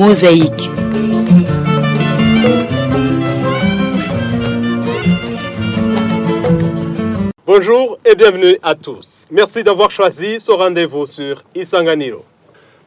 Mosaïque. Bonjour et bienvenue à tous. Merci d'avoir choisi ce rendez-vous sur Isanganiro.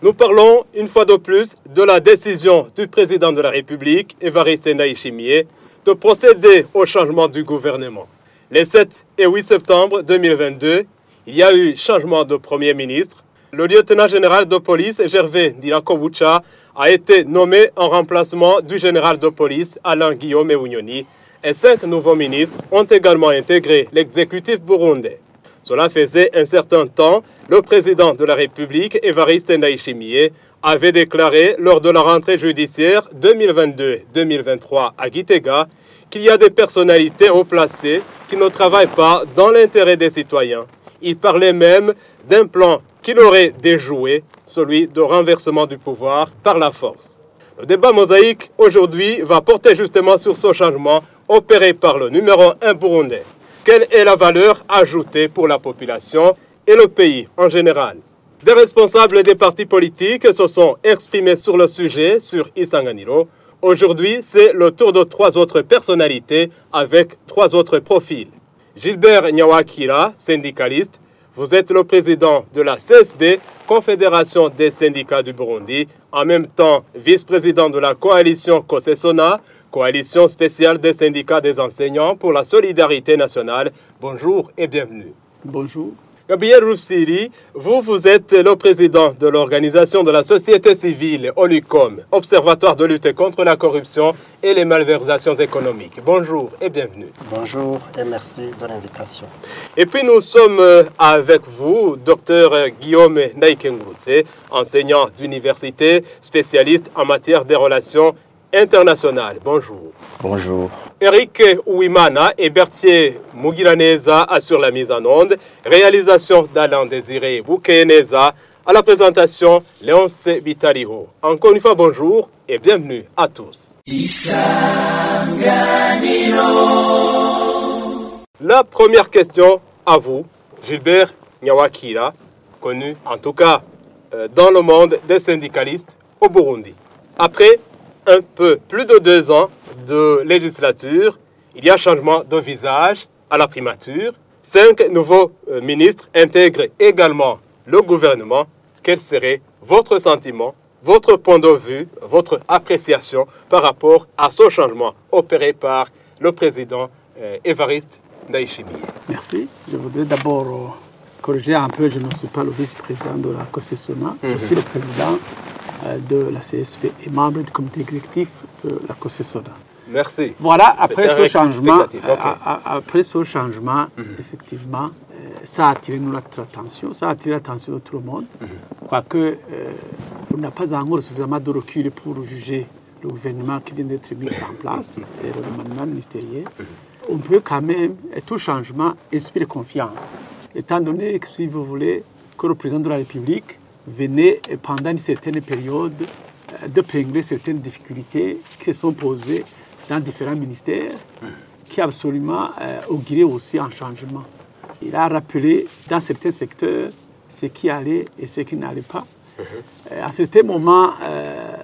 Nous parlons une fois de plus de la décision du président de la République, Évariste Ndayishimiye, de procéder au changement du gouvernement. Les 7 et 8 septembre 2022, il y a eu changement de Premier ministre. Le lieutenant général de police, Gervais Dirakobucha, a été nommé en remplacement du général de police, Alain Guillaume Eunioni, et cinq nouveaux ministres ont également intégré l'exécutif burundais. Cela faisait un certain temps, le président de la République, Évariste Ndayishimiye, avait déclaré lors de la rentrée judiciaire 2022-2023 à Gitega qu'il y a des personnalités haut placées qui ne travaillent pas dans l'intérêt des citoyens. Il parlait même d'un plan qu'il aurait déjoué, celui de renversement du pouvoir par la force. Le débat mosaïque aujourd'hui va porter justement sur ce changement opéré par le numéro 1 burundais. Quelle est la valeur ajoutée pour la population et le pays en général? Des responsables des partis politiques se sont exprimés sur le sujet sur Isanganiro. Aujourd'hui, c'est le tour de trois autres personnalités avec trois autres profils. Gilbert Nyawakira, syndicaliste, vous êtes le président de la CSB, Confédération des syndicats du Burundi, en même temps vice-président de la coalition Kosesona, coalition spéciale des syndicats des enseignants pour la solidarité nationale. Bonjour et bienvenue. Bonjour. Gabriel Roussiri, vous, vous êtes le président de l'organisation de la société civile OLUCOM, Observatoire de lutte contre la corruption et les malversations économiques. Bonjour et bienvenue. Bonjour et merci de l'invitation. Et puis nous sommes euh, avec vous, docteur Guillaume Naikengurutse, enseignant d'université, spécialiste en matière des relations internationales. Bonjour. Bonjour. Eric Ouimana et Berthier Mugiraneza assurent la mise en onde. Réalisation d'Alain Désiré Boukeneza. À la présentation, Léonce Bitariho. Encore une fois, bonjour et bienvenue à tous. La première question à vous, Gilbert Nyawakira, connu en tout cas euh, dans le monde des syndicalistes au Burundi. Après un peu plus de deux ans de législature, il y a changement de visage à la primature. Cinq nouveaux euh, ministres intègrent également le gouvernement. Quel serait votre sentiment, votre point de vue, votre appréciation par rapport à ce changement opéré par le président euh, Évariste Ndayishimiye? Merci. Je voudrais d'abord euh, corriger un peu, je ne suis pas le vice-président de la COSESONA, je suis le président de la CSP et membre du comité exécutif de la COSESONA. Merci. Voilà, après C'était ce un changement, euh, après ce changement, effectivement, euh, ça a attiré notre attention, ça a attiré l'attention de tout le monde, quoique euh, on n'a pas encore suffisamment de recul pour juger le gouvernement qui vient d'être mis en place et le remaniement ministériel. On peut quand même, tout changement, inspire confiance, étant donné que, si vous voulez, que le président de la République venait pendant une certaine période euh, de pingler certaines difficultés qui se sont posées dans différents ministères, qui absolument euh, auguraient aussi un changement. Il a rappelé dans certains secteurs ce qui allait et ce qui n'allait pas. Euh, à certains moments, euh,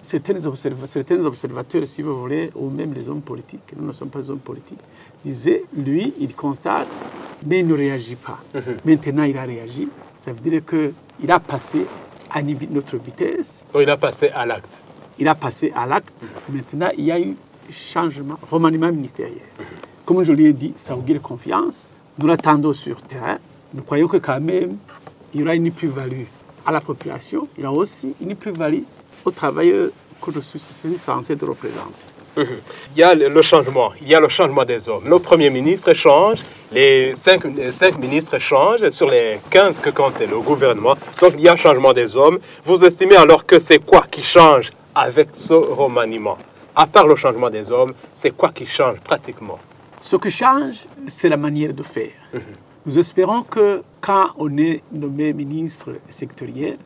certains, observa- certains observateurs, si vous voulez, ou même les hommes politiques, nous ne sommes pas des hommes politiques, disaient, lui, il constate, mais il ne réagit pas. Maintenant, il a réagi. Ça veut dire qu'il a passé à notre vitesse, Donc, il a passé à l'acte. il a passé à l'acte. Maintenant, il y a eu changement, remaniement ministériel. Comme je l'ai dit, ça augure confiance. Nous l'attendons sur terrain. Nous croyons que quand même, il y aura une plus-value à la population. Il y aura aussi une plus-value aux travailleurs que je suis censé de représenter. Il y a le changement, il y a le changement des hommes. Le Premier ministre change, les cinq, les cinq ministres changent sur les 15 que compte le gouvernement. Donc il y a changement des hommes. Vous estimez alors que c'est quoi qui change avec ce remaniement? À part le changement des hommes, c'est quoi qui change pratiquement? Ce qui change, c'est la manière de faire. Nous espérons que quand on est nommé ministre sectoriel,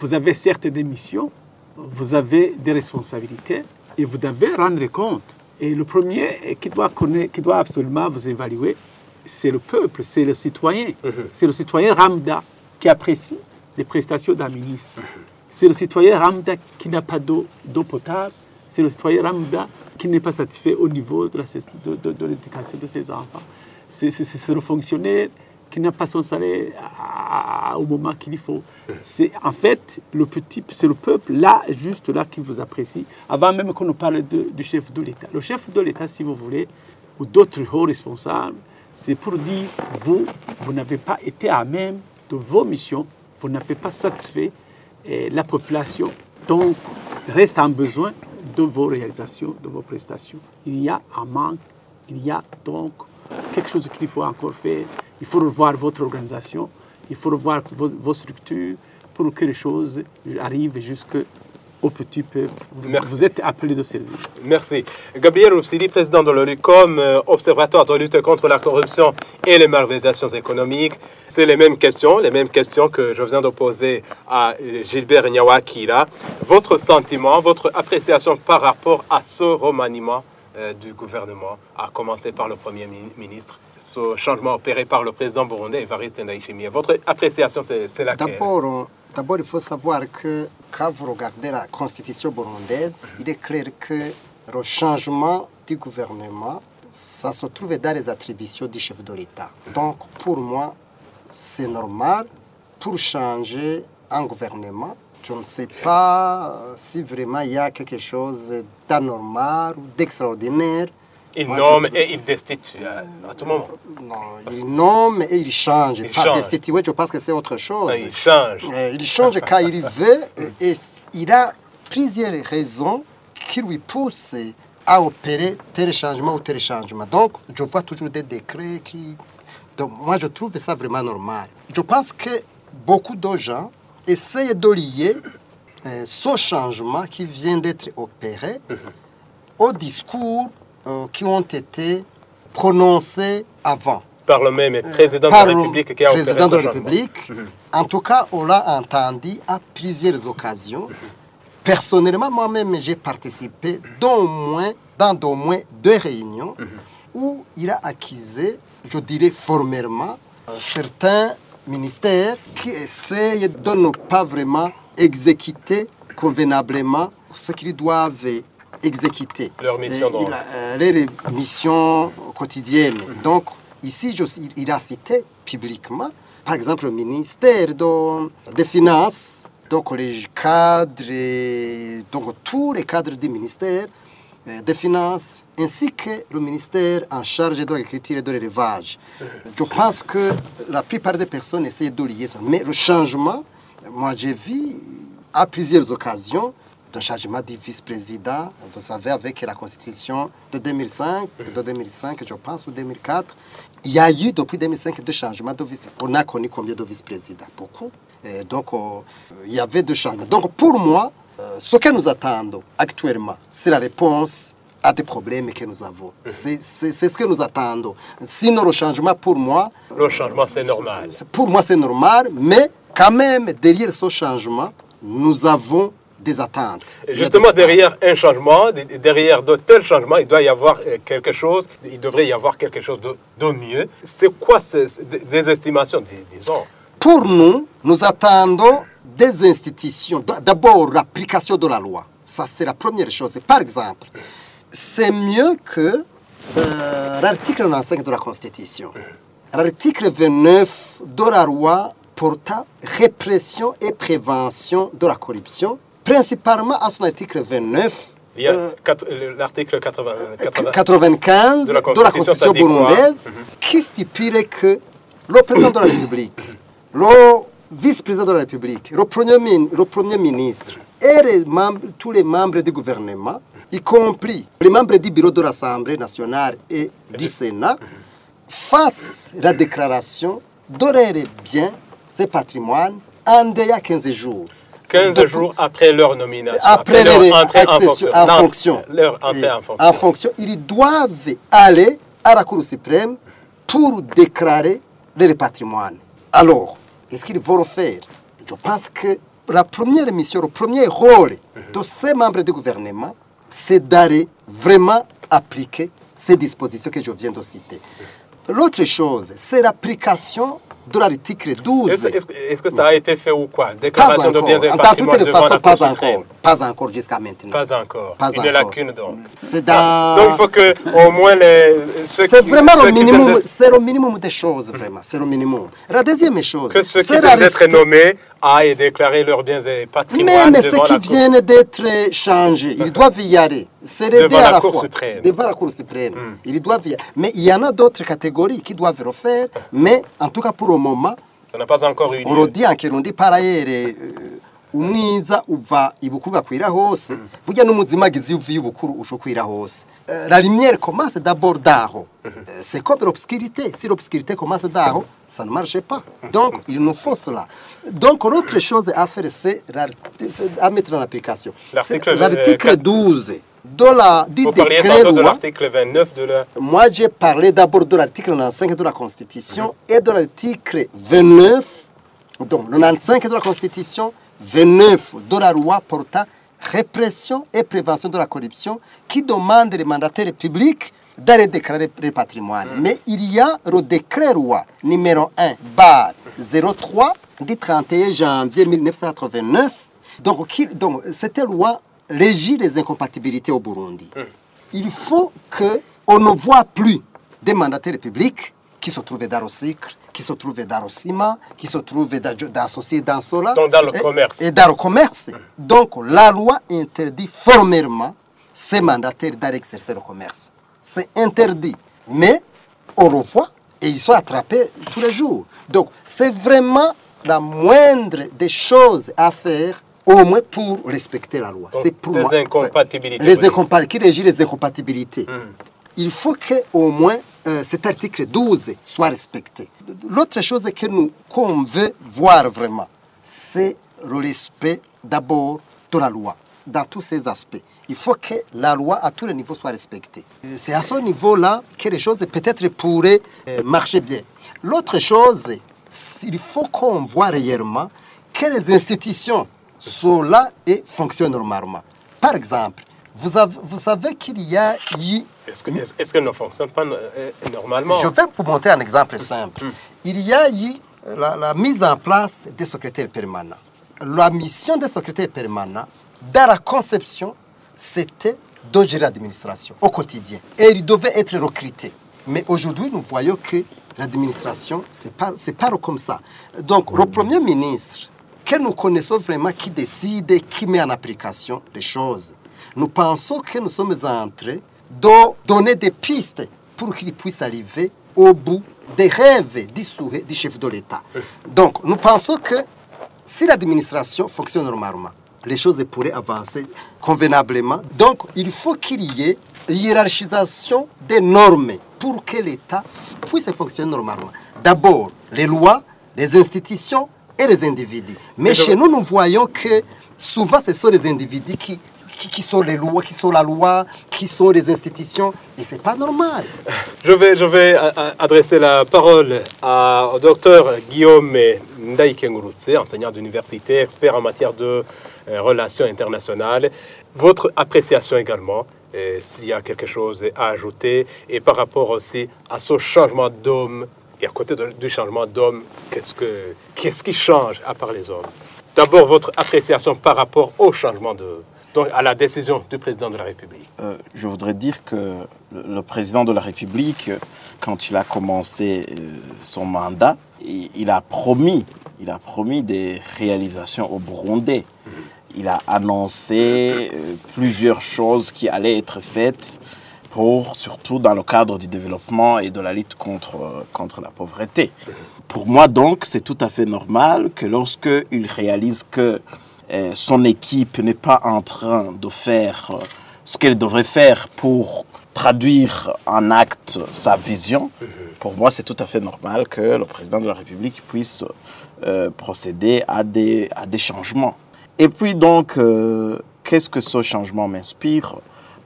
vous avez certes des missions, vous avez des responsabilités et vous devez rendre compte. Et le premier qui doit, connaître, qui doit absolument vous évaluer, c'est le peuple, c'est le citoyen. C'est le citoyen Ramda qui apprécie les prestations d'un ministre. c'est le citoyen Ramda qui n'a pas d'eau potable, c'est le citoyen Ramda qui n'est pas satisfait au niveau de, la, de, de, de l'éducation de ses enfants. C'est le fonctionnaire qui n'a pas son salaire au moment qu'il faut. C'est en fait le petit, c'est le peuple là, juste là, qui vous apprécie. Avant même qu'on nous parle de- du chef de l'État. Le chef de l'État, si vous voulez, ou d'autres hauts responsables, c'est pour dire vous, vous n'avez pas été à même de vos missions, vous n'avez pas satisfait eh, la population, donc reste en besoin de vos réalisations, de vos prestations. Il y a un manque, il y a donc quelque chose qu'il faut encore faire. Il faut revoir votre organisation, il faut revoir vos, vos structures pour que les choses arrivent jusqu'au petit peuple. Vous, Merci. vous êtes appelé de servir. Merci. Gabriel Roussili, président de l'OLUCOM, euh, Observatoire de lutte contre la corruption et les malversations économiques. C'est les mêmes questions, les mêmes questions que je viens de poser à euh, Gilbert Nyawaki. là. Votre sentiment, votre appréciation par rapport à ce remaniement euh, du gouvernement, à commencer par le Premier mi- ministre, ce changement opéré par le président burundais Evariste Ndayishimiye. Votre appréciation, c'est laquelle? D'abord, euh, d'abord, il faut savoir que quand vous regardez la constitution burundaise, il est clair que le changement du gouvernement, ça se trouve dans les attributions du chef de l'État. Donc, pour moi, c'est normal pour changer un gouvernement. Je ne sais pas euh, si vraiment il y a quelque chose d'anormal ou d'extraordinaire. Il Moi, nomme je- et il destitue à tout moment. Non, il nomme et il change. Il pas change. destituer, je pense que c'est autre chose. Il change. Euh, il change quand il veut et, il a plusieurs raisons qui lui poussent à opérer tel changement ou tel changement. Donc, je vois toujours des décrets qui... Donc, moi, je trouve ça vraiment normal. Je pense que beaucoup de gens essayent de lier euh, ce changement qui vient d'être opéré aux discours euh, qui ont été prononcés avant Par le même président de la République qui a président de la. République. En tout cas, on l'a entendu à plusieurs occasions. Personnellement, moi-même, j'ai participé d'au moins, dans d'au moins deux réunions où il a accusé, je dirais formellement, euh, certains ministères qui essayent de ne pas vraiment exécuter convenablement ce qu'ils doivent exécuter. Leur mission il a- euh, les missions quotidiennes. Donc, ici, je- il- a cité publiquement, par exemple, le ministère de- des Finances, donc les cadres, et- donc tous les cadres du ministère euh, des Finances, ainsi que le ministère en charge de l'agriculture et de l'élevage. Je pense que la plupart des personnes essaient de lier ça. Mais le changement, moi j'ai vu à plusieurs occasions d'un changement du vice-président, vous savez, avec la constitution de 2005, de 2005, je pense, ou 2004. Il y a eu depuis 2005 deux changements de vice On a connu combien de vice-présidents? Beaucoup. Et donc, euh, il y avait deux changements. Donc, pour moi, euh, ce que nous attendons actuellement, c'est la réponse à des problèmes que nous avons. C'est ce que nous attendons. Sinon, le changement, pour moi, Le changement, c'est normal. Pour moi, c'est normal, mais quand même, derrière ce changement, nous avons des attentes. Et Justement, des attentes. derrière un changement, derrière de tels changements, il doit y avoir euh, quelque chose, il devrait y avoir quelque chose de, de mieux. C'est quoi ces, des- estimations, dis- disons? Pour nous, nous attendons des institutions. D'abord, l'application de la loi. Ça, c'est la première chose. Par exemple, c'est mieux que euh, l'article 95 de la Constitution. L'article 29 de la loi portant répression et prévention de la corruption, principalement à son article 29. Il y a euh, l'article 80, 80 95 De de la Constitution, burundaise qui stipule que le président de la République, le vice-président de la République, le premier, min- le premier ministre et les membres, tous les membres du gouvernement, y compris les membres du bureau de l'Assemblée nationale et du Sénat, fassent la déclaration de leurs biens et patrimoine en délai à 15 jours. 15 De- jours après leur nomination, après, leur entrée en accessions- fonction. en Non, fonction. Leur entrée Et en fonction. en fonction, ils doivent aller à la Cour suprême pour déclarer leur patrimoine. Alors, est-ce qu'ils vont le faire? Je pense que la première mission, le premier rôle de ces membres du gouvernement, c'est d'aller vraiment appliquer ces dispositions que je viens de citer. L'autre chose, c'est l'application de l'article 12. Est-ce que- ça a été fait ou quoi? Déclaration de biens et patrimoine toute devant façon, la pas encore. Pas encore jusqu'à maintenant. Pas encore. Pas Une encore. lacune donc. C'est dans... Donc il faut que au moins les C'est vraiment ceux le qui minimum, c'est le minimum des choses, vraiment. C'est le minimum. La deuxième chose, que ceux qui la d'être respect- nommés aillent déclarer leurs biens et patrimoine Même devant ceux la qui Cour. viennent d'être changés, ils doivent y aller. C'est Devant à la la Cour fois. suprême. Devant la Cour suprême. Mm. Ils doivent y aller. Mais il y en a d'autres catégories qui doivent le faire. Mais en tout cas, pour le moment, Ça n'a pas encore eu lieu. urodi en kirundi parayere umwiza uva ibukuru gakwira hose burya n'umuzimagizi iyo uvuye ibukuru uca ukwira hose. Euh, la lumière commence d'abord d'aho Euh, c'est comme l'obscurité. Si l'obscurité commence d'aho ça ne marche pas. Donc il nous faut cela donc l'autre chose à faire c'est à mettre en application L'article, C'est euh, l'article 12 de la, du Vous parliez de l'article 29 de la... moi, j'ai parlé d'abord de l'article 95 de la Constitution et de l'article 29, donc le 95 de la Constitution, 29 de la loi portant répression et prévention de la corruption qui demande les mandataires publics d'aller déclarer le patrimoine. Mais il y a le décret loi numéro 1, bar 03 du 31 janvier 1989. Donc, qui- donc cette loi régit les incompatibilités au Burundi il faut qu'on ne voit plus des mandataires publics qui se trouvent dans le cycle, qui se trouvent dans le ciment, qui se trouvent dans, dans ceci, dans cela. Donc, dans le Et- commerce. Et dans le commerce. Donc la loi interdit formellement ces mandataires d'aller exercer le commerce. C'est interdit. Mais on le voit et ils sont attrapés tous les jours. Donc c'est vraiment la moindre des choses à faire au moins pour respecter la loi. C'est pour moi. c'est- incompatibilités, Les vous dites. incompa- qui régit les incompatibilités Hmm. il faut qu'au moins euh, cet article 12 soit respecté. L'autre chose que nous qu'on veut voir vraiment, c'est le respect d'abord de la loi, dans tous ses aspects. Il faut que la loi à tous les niveaux soit respectée. Euh, C'est à ce niveau-là que les choses peut-être pourraient euh, marcher bien. L'autre chose, il faut qu'on voit réellement que les institutions sont là et fonctionnent normalement. Par exemple, vous, avez- vous savez qu'il y a eu Est-ce que- qu'elle ne fonctionne pas euh, normalement? Je vais vous montrer un exemple simple. Il y a eu la, la mise en place des secrétaires permanents. La mission des secrétaires permanents, dans la conception, c'était de gérer l'administration au quotidien. Et ils devaient être recrutés. Mais aujourd'hui, nous voyons que l'administration, ce n'est pas, c'est pas comme ça. Donc, le Premier ministre, que nous connaissons vraiment, qui décide, qui met en application les choses, nous pensons que nous sommes en train de donner des pistes pour qu'il puisse arriver au bout des rêves souhait du chef de l'État. Donc, nous pensons que si l'administration fonctionne normalement, les choses pourraient avancer convenablement. Donc, il faut qu'il y ait hiérarchisation des normes pour que l'État puisse fonctionner normalement. D'abord, les lois, les institutions et les individus. Mais Mais chez nous, nous voyons que souvent, ce sont les individus qui, qui, sont les lois, qui sont la loi, qui sont les institutions. Et ce n'est pas normal. Je vais, je vais a- a- adresser la parole à- au docteur Guillaume Ndaïkengurutse, enseignant d'université, expert en matière de euh, relations internationales. Votre appréciation également, euh, s'il y a quelque chose à ajouter, et par rapport aussi à ce changement d'homme, et à côté du changement d'homme, qu'est-ce, que, qu'est-ce qui change à part les hommes? D'abord, votre appréciation par rapport au changement de, donc à la décision du président de la République. Euh, je voudrais dire que le, président de la République, quand il a commencé euh, son mandat, il, a promis, il a promis des réalisations au Burundi. Il a annoncé euh, plusieurs choses qui allaient être faites pour, surtout dans le cadre du développement et de la lutte contre, contre la pauvreté. Pour moi, donc, c'est tout à fait normal que lorsque il réalise que son équipe n'est pas en train de faire euh, ce qu'elle devrait faire pour traduire en acte sa vision, pour moi, c'est tout à fait normal que le président de la République puisse euh, procéder à des, à des changements. Et puis donc, euh, qu'est-ce que ce changement m'inspire?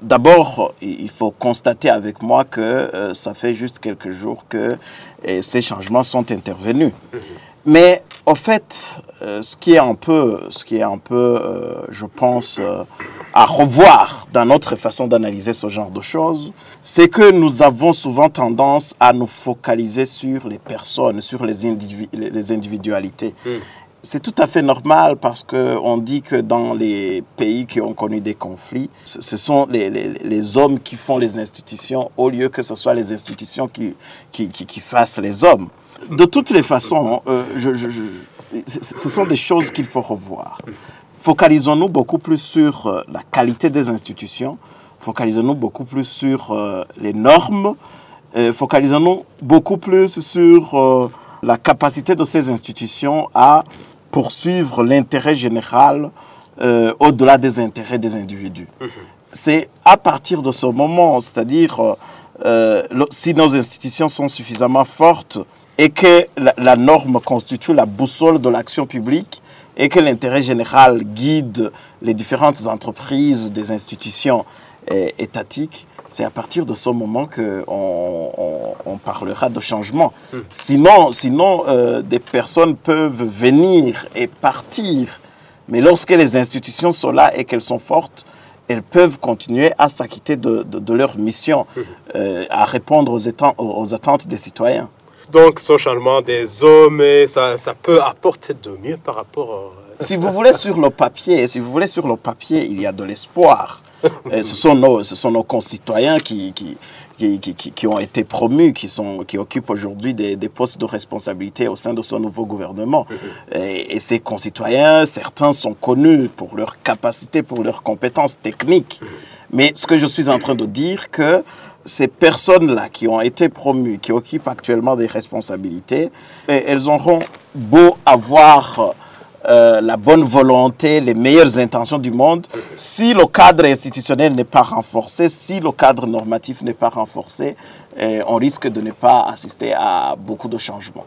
D'abord, il faut constater avec moi que euh, ça fait juste quelques jours que euh, ces changements sont intervenus. Mais au fait, euh, ce qui est un peu, ce qui est un peu euh, je pense, euh, à revoir dans notre façon d'analyser ce genre de choses, c'est que nous avons souvent tendance à nous focaliser sur les personnes, sur les, individu- les- individualités. C'est tout à fait normal parce qu'on dit que dans les pays qui ont connu des conflits, ce ce sont les, les- les hommes qui font les institutions au lieu que ce soit les institutions qui, qui, qui- qui fassent les hommes. De toutes les façons, euh, je- je- ce sont des choses qu'il faut revoir. Focalisons-nous beaucoup plus sur euh, la qualité des institutions, focalisons-nous beaucoup plus sur euh, les normes, euh, focalisons-nous beaucoup plus sur euh, la capacité de ces institutions à poursuivre l'intérêt général euh, au-delà des intérêts des individus. C'est à partir de ce moment, c'est-à-dire euh, euh, si nos institutions sont suffisamment fortes et que la, la norme constitue la boussole de l'action publique et que l'intérêt général guide les différentes entreprises des institutions euh, étatiques, c'est à partir de ce moment qu'on on, on parlera de changement. Sinon, sinon euh, des personnes peuvent venir et partir, mais lorsque les institutions sont là et qu'elles sont fortes, elles peuvent continuer à s'acquitter de, de- de leur mission, euh, à répondre aux attentes des citoyens. Donc, ce changement des hommes, et ça, ça peut apporter de mieux par rapport au... Si vous voulez sur le papier, si vous voulez sur le papier, il y a de l'espoir. Ce sont nos, ce sont nos concitoyens qui, qui, qui, qui- qui- qui ont été promus, qui, sont, qui occupent aujourd'hui des, des postes de responsabilité au sein de ce nouveau gouvernement. Et, et ces concitoyens, certains sont connus pour leur capacité, pour leurs compétences techniques. Mais ce que je suis en train de dire, que ces personnes-là qui ont été promues, qui occupent actuellement des responsabilités, elles auront beau avoir euh, la bonne volonté, les meilleures intentions du monde, si le cadre institutionnel n'est pas renforcé, si le cadre normatif n'est pas renforcé, on risque de ne pas assister à beaucoup de changements.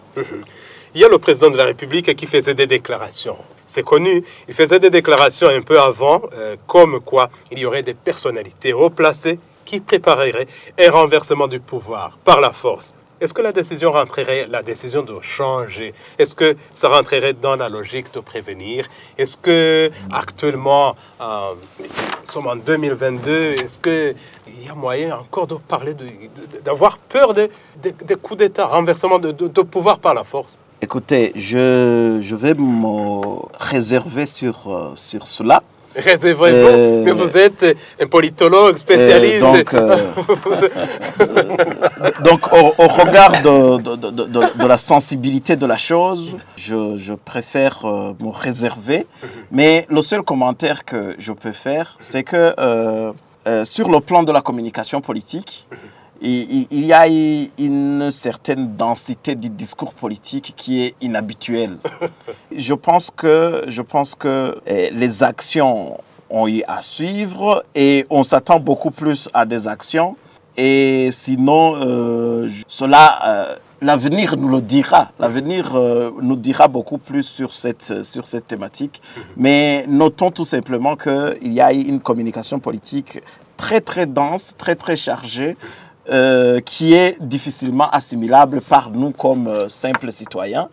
Il y a le président de la République qui faisait des déclarations. C'est connu. Il faisait des déclarations un peu avant, euh, comme quoi il y aurait des personnalités replacées qui prépareraient un renversement du pouvoir par la force. Est-ce que la décision rentrerait, la décision de changer, est-ce que ça rentrerait dans la logique de prévenir? Est-ce que actuellement, euh, nous sommes en 2022, est-ce que il y a moyen encore de parler, d'avoir peur des de, des coups d'État, renversement de pouvoir par la force? Écoutez, je, je vais me réserver sur, euh, sur cela. Réservez-vous, Euh, mais vous êtes un politologue spécialiste. Euh, donc, euh, donc au, au regard de, de- de- de- de- de la sensibilité de la chose, je, je préfère euh, me réserver. Mais le seul commentaire que je peux faire, c'est que sur le plan de la communication politique, il, y a une certaine densité du discours politique qui est inhabituelle. Je pense que, je pense que eh, les actions ont eu à suivre et on s'attend beaucoup plus à des actions. Et sinon, euh, cela, euh, l'avenir nous le dira. L'avenir euh, nous dira beaucoup plus sur cette, sur cette thématique. Mais notons tout simplement qu'il y a une communication politique très, très dense, très, très chargée, euh, qui est difficilement assimilable par nous comme euh, simples citoyens.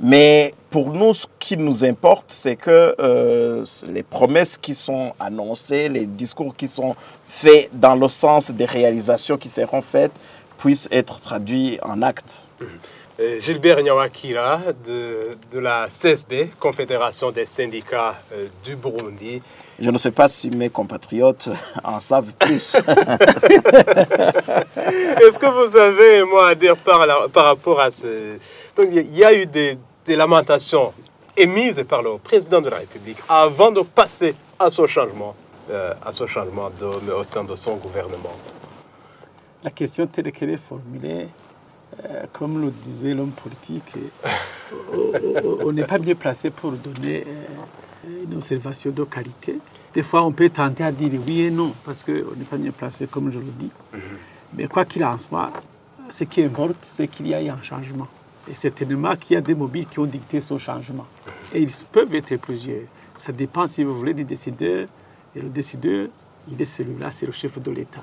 Mais pour nous, ce qui nous importe, c'est que euh, les promesses qui sont annoncées, les discours qui sont faits dans le sens des réalisations qui seront faites, puissent être traduits en actes. Euh, Gilbert Nyawakira de, de la CSB, Confédération des syndicats du Burundi. Je ne sais pas si mes compatriotes en savent plus. Est-ce que vous avez un mot à dire par, la- par rapport à ce... Donc, il y a- eu des, des lamentations émises par le président de la République avant de passer à ce changement, euh, à ce changement d'homme au sein de son gouvernement. La question telle qu'elle est formulée, euh, comme le disait l'homme politique, on n'est pas bien placé pour donner euh, une observation de qualité. Des fois, on peut tenter à dire oui et non, parce qu'on n'est pas bien placé, comme je le dis. Mais quoi qu'il en soit, ce qui importe, c'est qu'il y a eu un changement. Et certainement qu'il y a des mobiles qui ont dicté ce changement. Et ils peuvent être plusieurs. Ça dépend, si vous voulez, du décideur. Et le décideur, il est celui-là, c'est le chef de l'État.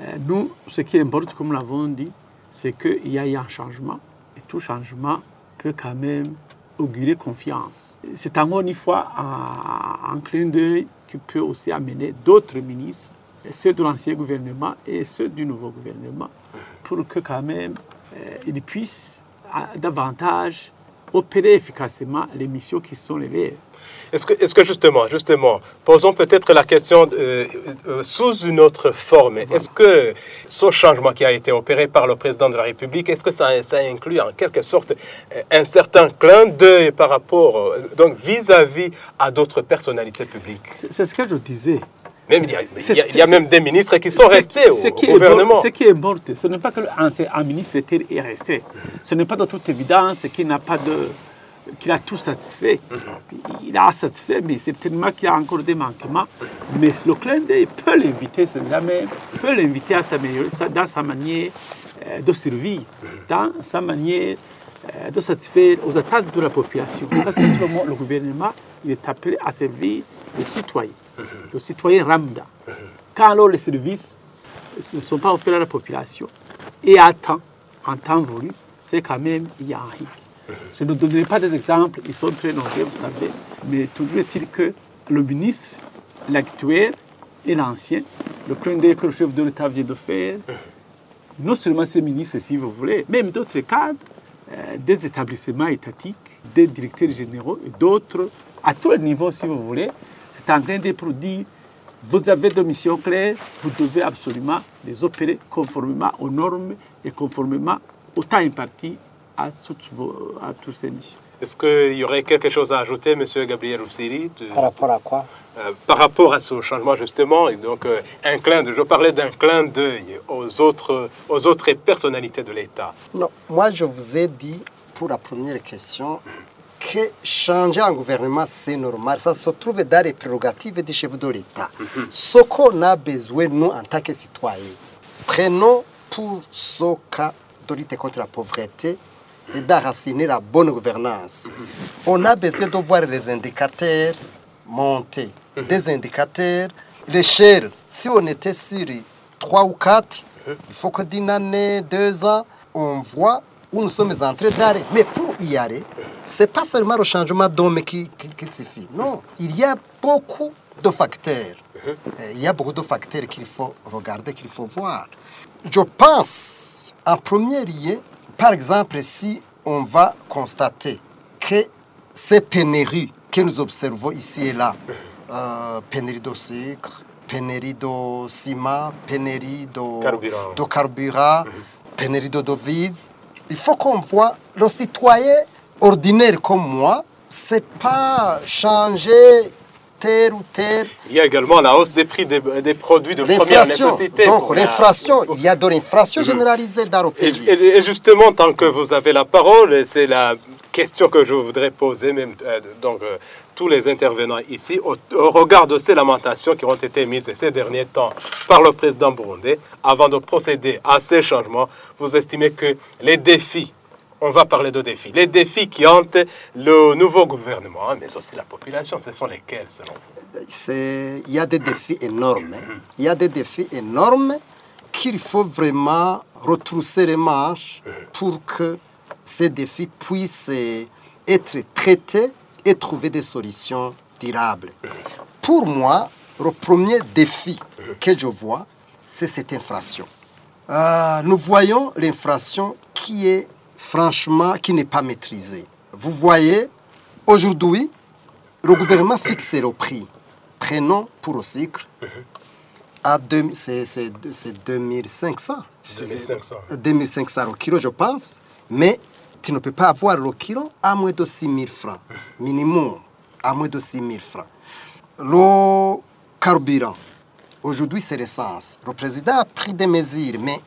Euh, nous, ce qui importe, comme nous l'avons dit, c'est qu'il y a eu un changement. Et tout changement peut quand même augurer confiance. C'est encore une fois un, clin d'œil qui peut aussi amener d'autres ministres, ceux de l'ancien gouvernement et ceux du nouveau gouvernement, pour que quand même euh, ils puissent euh, davantage opérer efficacement les missions qui sont les. Est-ce que, est que, justement, justement, posons peut-être la question euh, euh, sous une autre forme. Est-ce que ce changement qui a été opéré par le président de la République, est-ce que ça, ça, inclut en quelque sorte euh, un certain clin d'œil par rapport, donc vis-à-vis à, d'autres personnalités publiques? C'est ce que je disais. Même, il, y a, il, y a, même des ministres qui sont restés au, qui gouvernement. ce qui est mort, ce n'est pas que un ministre est resté. Ce n'est pas de toute évidence qu'il n'a pas de qu'il a tout satisfait. Il a satisfait, mais c'est tellement qu'il y a encore des manquements. Mais le clin d'œil peut l'inviter, même, peut l'inviter à s'améliorer dans sa manière euh, de survivre, dans sa manière euh, de satisfaire aux attentes de la population. Parce que le, le gouvernement, il est appelé à servir les citoyens, les citoyens lambda. Quand alors les services ne sont pas offerts à la population, et à temps, en temps voulu, c'est quand même, il y a un. Je ne donnerai pas des exemples, ils sont très nombreux, vous savez, mais toujours est-il que le ministre, l'actuel et l'ancien, le le chef de l'État vient de faire, non seulement ces ministres, si vous voulez, même d'autres cadres, euh, des établissements étatiques, des directeurs généraux et d'autres, à tous les niveaux, si vous voulez, c'est en train de produire vous avez des missions claires, vous devez absolument les opérer conformément aux normes et conformément au temps imparti à toutes, vos, à toutes ces missions. Est-ce qu'il y aurait quelque chose à ajouter, M. Gabriel Roussiri Par rapport à quoi? Euh, Par rapport à ce changement, justement, et donc euh, un clin de, je parlais d'un clin d'œil aux autres, aux autres personnalités de l'État. Non, moi je vous ai dit, pour la première question, que changer un gouvernement, c'est normal. Ça se trouve dans les prérogatives des chefs de l'État. Ce qu'on a besoin, nous, en tant que citoyens, prenons pour ce cas de lutte contre la pauvreté et d'enraciner la bonne gouvernance. On a besoin de voir les indicateurs monter, des indicateurs, l'échelle. Si on était sur 3 ou 4, il faut que d'une année, deux ans, on voit où nous sommes entrés d'arrêt. Mais pour y aller, ce n'est pas seulement le changement d'homme qui, qui, suffit. Non, il y a beaucoup de facteurs. Il y a beaucoup de facteurs qu'il faut regarder, qu'il faut voir. Je pense, en premier lieu, par exemple, si on va constater que ces pénuries que nous observons ici et là, euh, pénurie de sucre, pénurie de ciment, pénurie de carburant, de carburant pénurie de devises, il faut qu'on voit le citoyen ordinaire comme moi, c'est pas changer ou. Il y a également la hausse des prix des, des produits de première nécessité. Donc l'inflation, il y a de l'inflation généralisée dans le pays. Et, et, justement, tant que vous avez la parole, c'est la question que je voudrais poser, même euh, donc euh, tous les intervenants ici, au, au, regard de ces lamentations qui ont été mises ces derniers temps par le président burundais, avant de procéder à ces changements, vous estimez que les défis on va parler de défis. Les défis qui hantent le nouveau gouvernement, mais aussi la population, ce sont lesquels selon vous? Il y a des défis énormes. Il y a des défis énormes qu'il faut vraiment retrousser les manches pour que ces défis puissent être traités et trouver des solutions durables. Pour moi, le premier défi que je vois, c'est cette inflation. Euh, nous voyons l'inflation qui est franchement, qui n'est pas maîtrisé. Vous voyez, aujourd'hui, le gouvernement fixe le prix. Prenons pour le sucre, à c'est 2500. 2500. 2500 au kilo, je pense. Mais tu ne peux pas avoir le kilo à moins de 6 000 francs. Minimum, à moins de 6 000 francs. Le carburant, aujourd'hui, c'est l'essence. Le président a pris des mesures, mais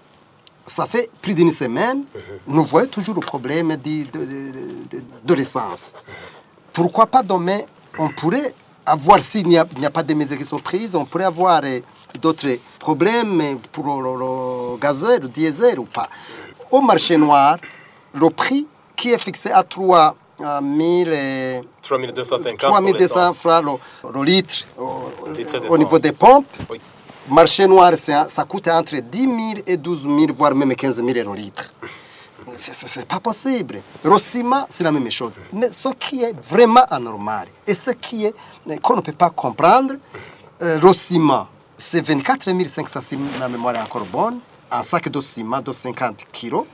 ça fait plus d'une semaine, nous voyons toujours le problème de, de, de, de l'essence. Pourquoi pas demain, on pourrait avoir, s'il n'y a, a, pas de mesures qui sont prises, on pourrait avoir d'autres problèmes pour le, le, gazoil, le diesel ou pas. Au marché noir, le prix qui est fixé à 3 000, 3250 3200 francs le, le, litre au, au niveau des pompes. Oui marché noir, ça coûte entre 10 000 et 12 000, voire même 15 000 euros litre. C'est- pas possible. Rossima, c'est la même chose. Mais ce qui est vraiment anormal et ce euh, qu'on ne peut pas comprendre, euh, Rossima, c'est 24 500 si ma mémoire est encore bonne, un sac de ciment de 50 kilos,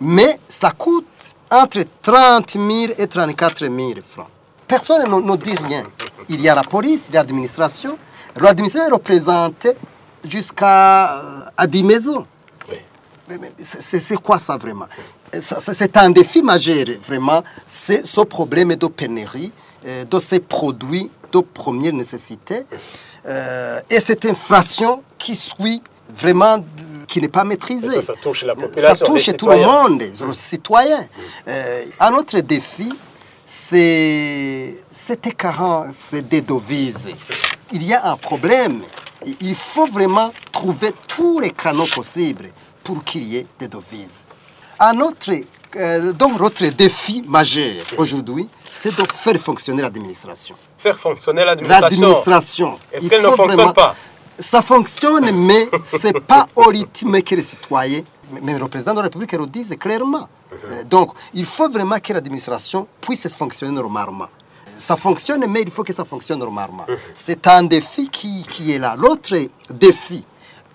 mais ça coûte entre 30 000 et 34 000 francs. Personne ne, ne dit rien. Il y a la police, il y a l'administration. L'administration est représentée jusqu'à euh, à 10 maisons. Oui. C'est c'est quoi ça vraiment? Ça- ça- C'est un défi majeur, vraiment, c'est ce problème de pénurie euh, de ces produits de première nécessité euh, et cette inflation qui suit vraiment, qui n'est pas maîtrisée. Ça, ça touche la Ça population, touche les tout le monde, les citoyens. Euh, un autre défi, c'est cette carence des devises. Il y a un problème. Il faut vraiment trouver tous les canaux possibles pour qu'il y ait des devises. Un autre, euh, donc notre défi majeur aujourd'hui, c'est de faire fonctionner l'administration. Faire fonctionner l'administration. L'administration. Est-ce qu'elle ne fonctionne vraiment- pas? Ça fonctionne, mais ce n'est pas au rythme que les citoyens, même le président de la République le disent clairement. Euh, Donc, il faut vraiment que l'administration puisse fonctionner normalement. Ça fonctionne, mais il faut que ça fonctionne normalement. C'est un défi qui, qui est là. L'autre défi,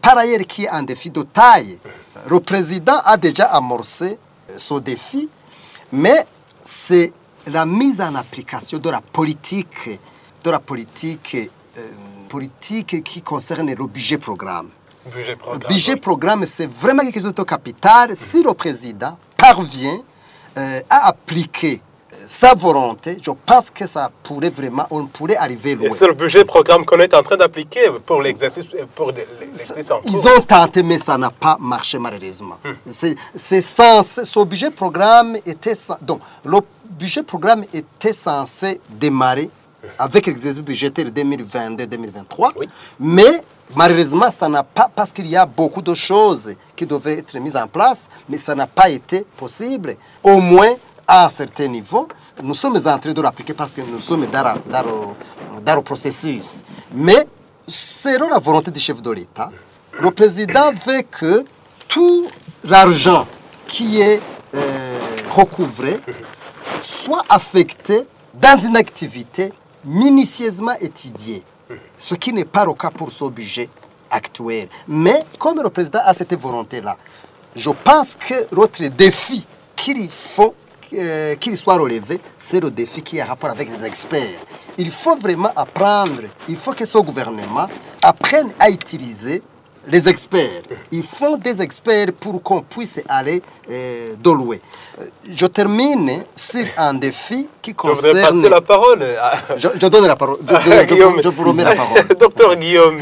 par ailleurs, qui est un défi de taille, le président a déjà amorcé euh, ce défi, mais c'est la mise en application de la politique, de la politique, euh, politique qui concerne le budget programme. Budget Le programme. budget programme, c'est vraiment quelque chose de capital. Si le président parvient euh, à appliquer sa volonté, je pense que ça pourrait vraiment, on pourrait arriver Et loin. c'est le budget programme qu'on est en train d'appliquer pour l'exercice pour l'exercice en Ils ont tenté, mais ça n'a pas marché malheureusement. C'est- C'est censé, ce budget programme était, donc, le budget programme était censé démarrer avec l'exercice budgétaire 2022-2023, Oui. mais malheureusement, ça n'a pas, parce qu'il y a beaucoup de choses qui devraient être mises en place, mais ça n'a pas été possible, au moins à un certain niveau. Nous sommes en train de l'appliquer parce que nous sommes dans, le processus. Mais selon la volonté du chef de l'État, le président veut que tout l'argent qui est euh, recouvré soit affecté dans une activité minutieusement étudiée, ce qui n'est pas le cas pour ce budget actuel. Mais comme le président a cette volonté-là, je pense que l'autre défi qu'il faut euh, qu'il soit relevé, c'est le défi qui a rapport avec les experts. Il faut vraiment apprendre, il faut que ce gouvernement apprenne à utiliser les experts. Il faut des experts pour qu'on puisse aller euh, de loin. Euh, Je termine sur un défi qui Je voudrais concerne... passer la parole à Je, je donne la parole. Je, je- je- je vous remets la parole. Docteur Guillaume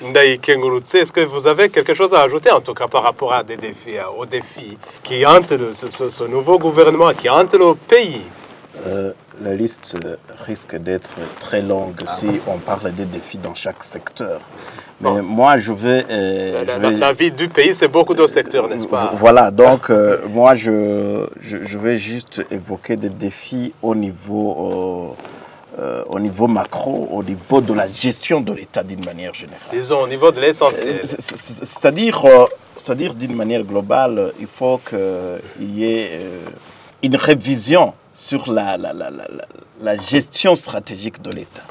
Ndaï Kengurutse, est-ce que vous avez quelque chose à ajouter, en tout cas par rapport à des défis, aux défis qui hantent le- ce, ce- ce nouveau gouvernement, qui hantent le pays? Euh, la liste risque d'être très longue si on parle des défis dans chaque secteur. Mais Bon. moi, je vais... euh, la, je vie du pays, c'est beaucoup de secteurs, n'est-ce pas? Voilà, donc euh, moi, je, je, je vais juste évoquer des défis au niveau, euh, euh, au niveau macro, au niveau de la gestion de l'État d'une manière générale. Disons au niveau de l'essentiel. C'est- c'est- c'est- C'est-à-dire, c'est-à-dire d'une manière globale, il faut qu'il y ait une révision sur la, la, la, la, la- la gestion stratégique de l'État.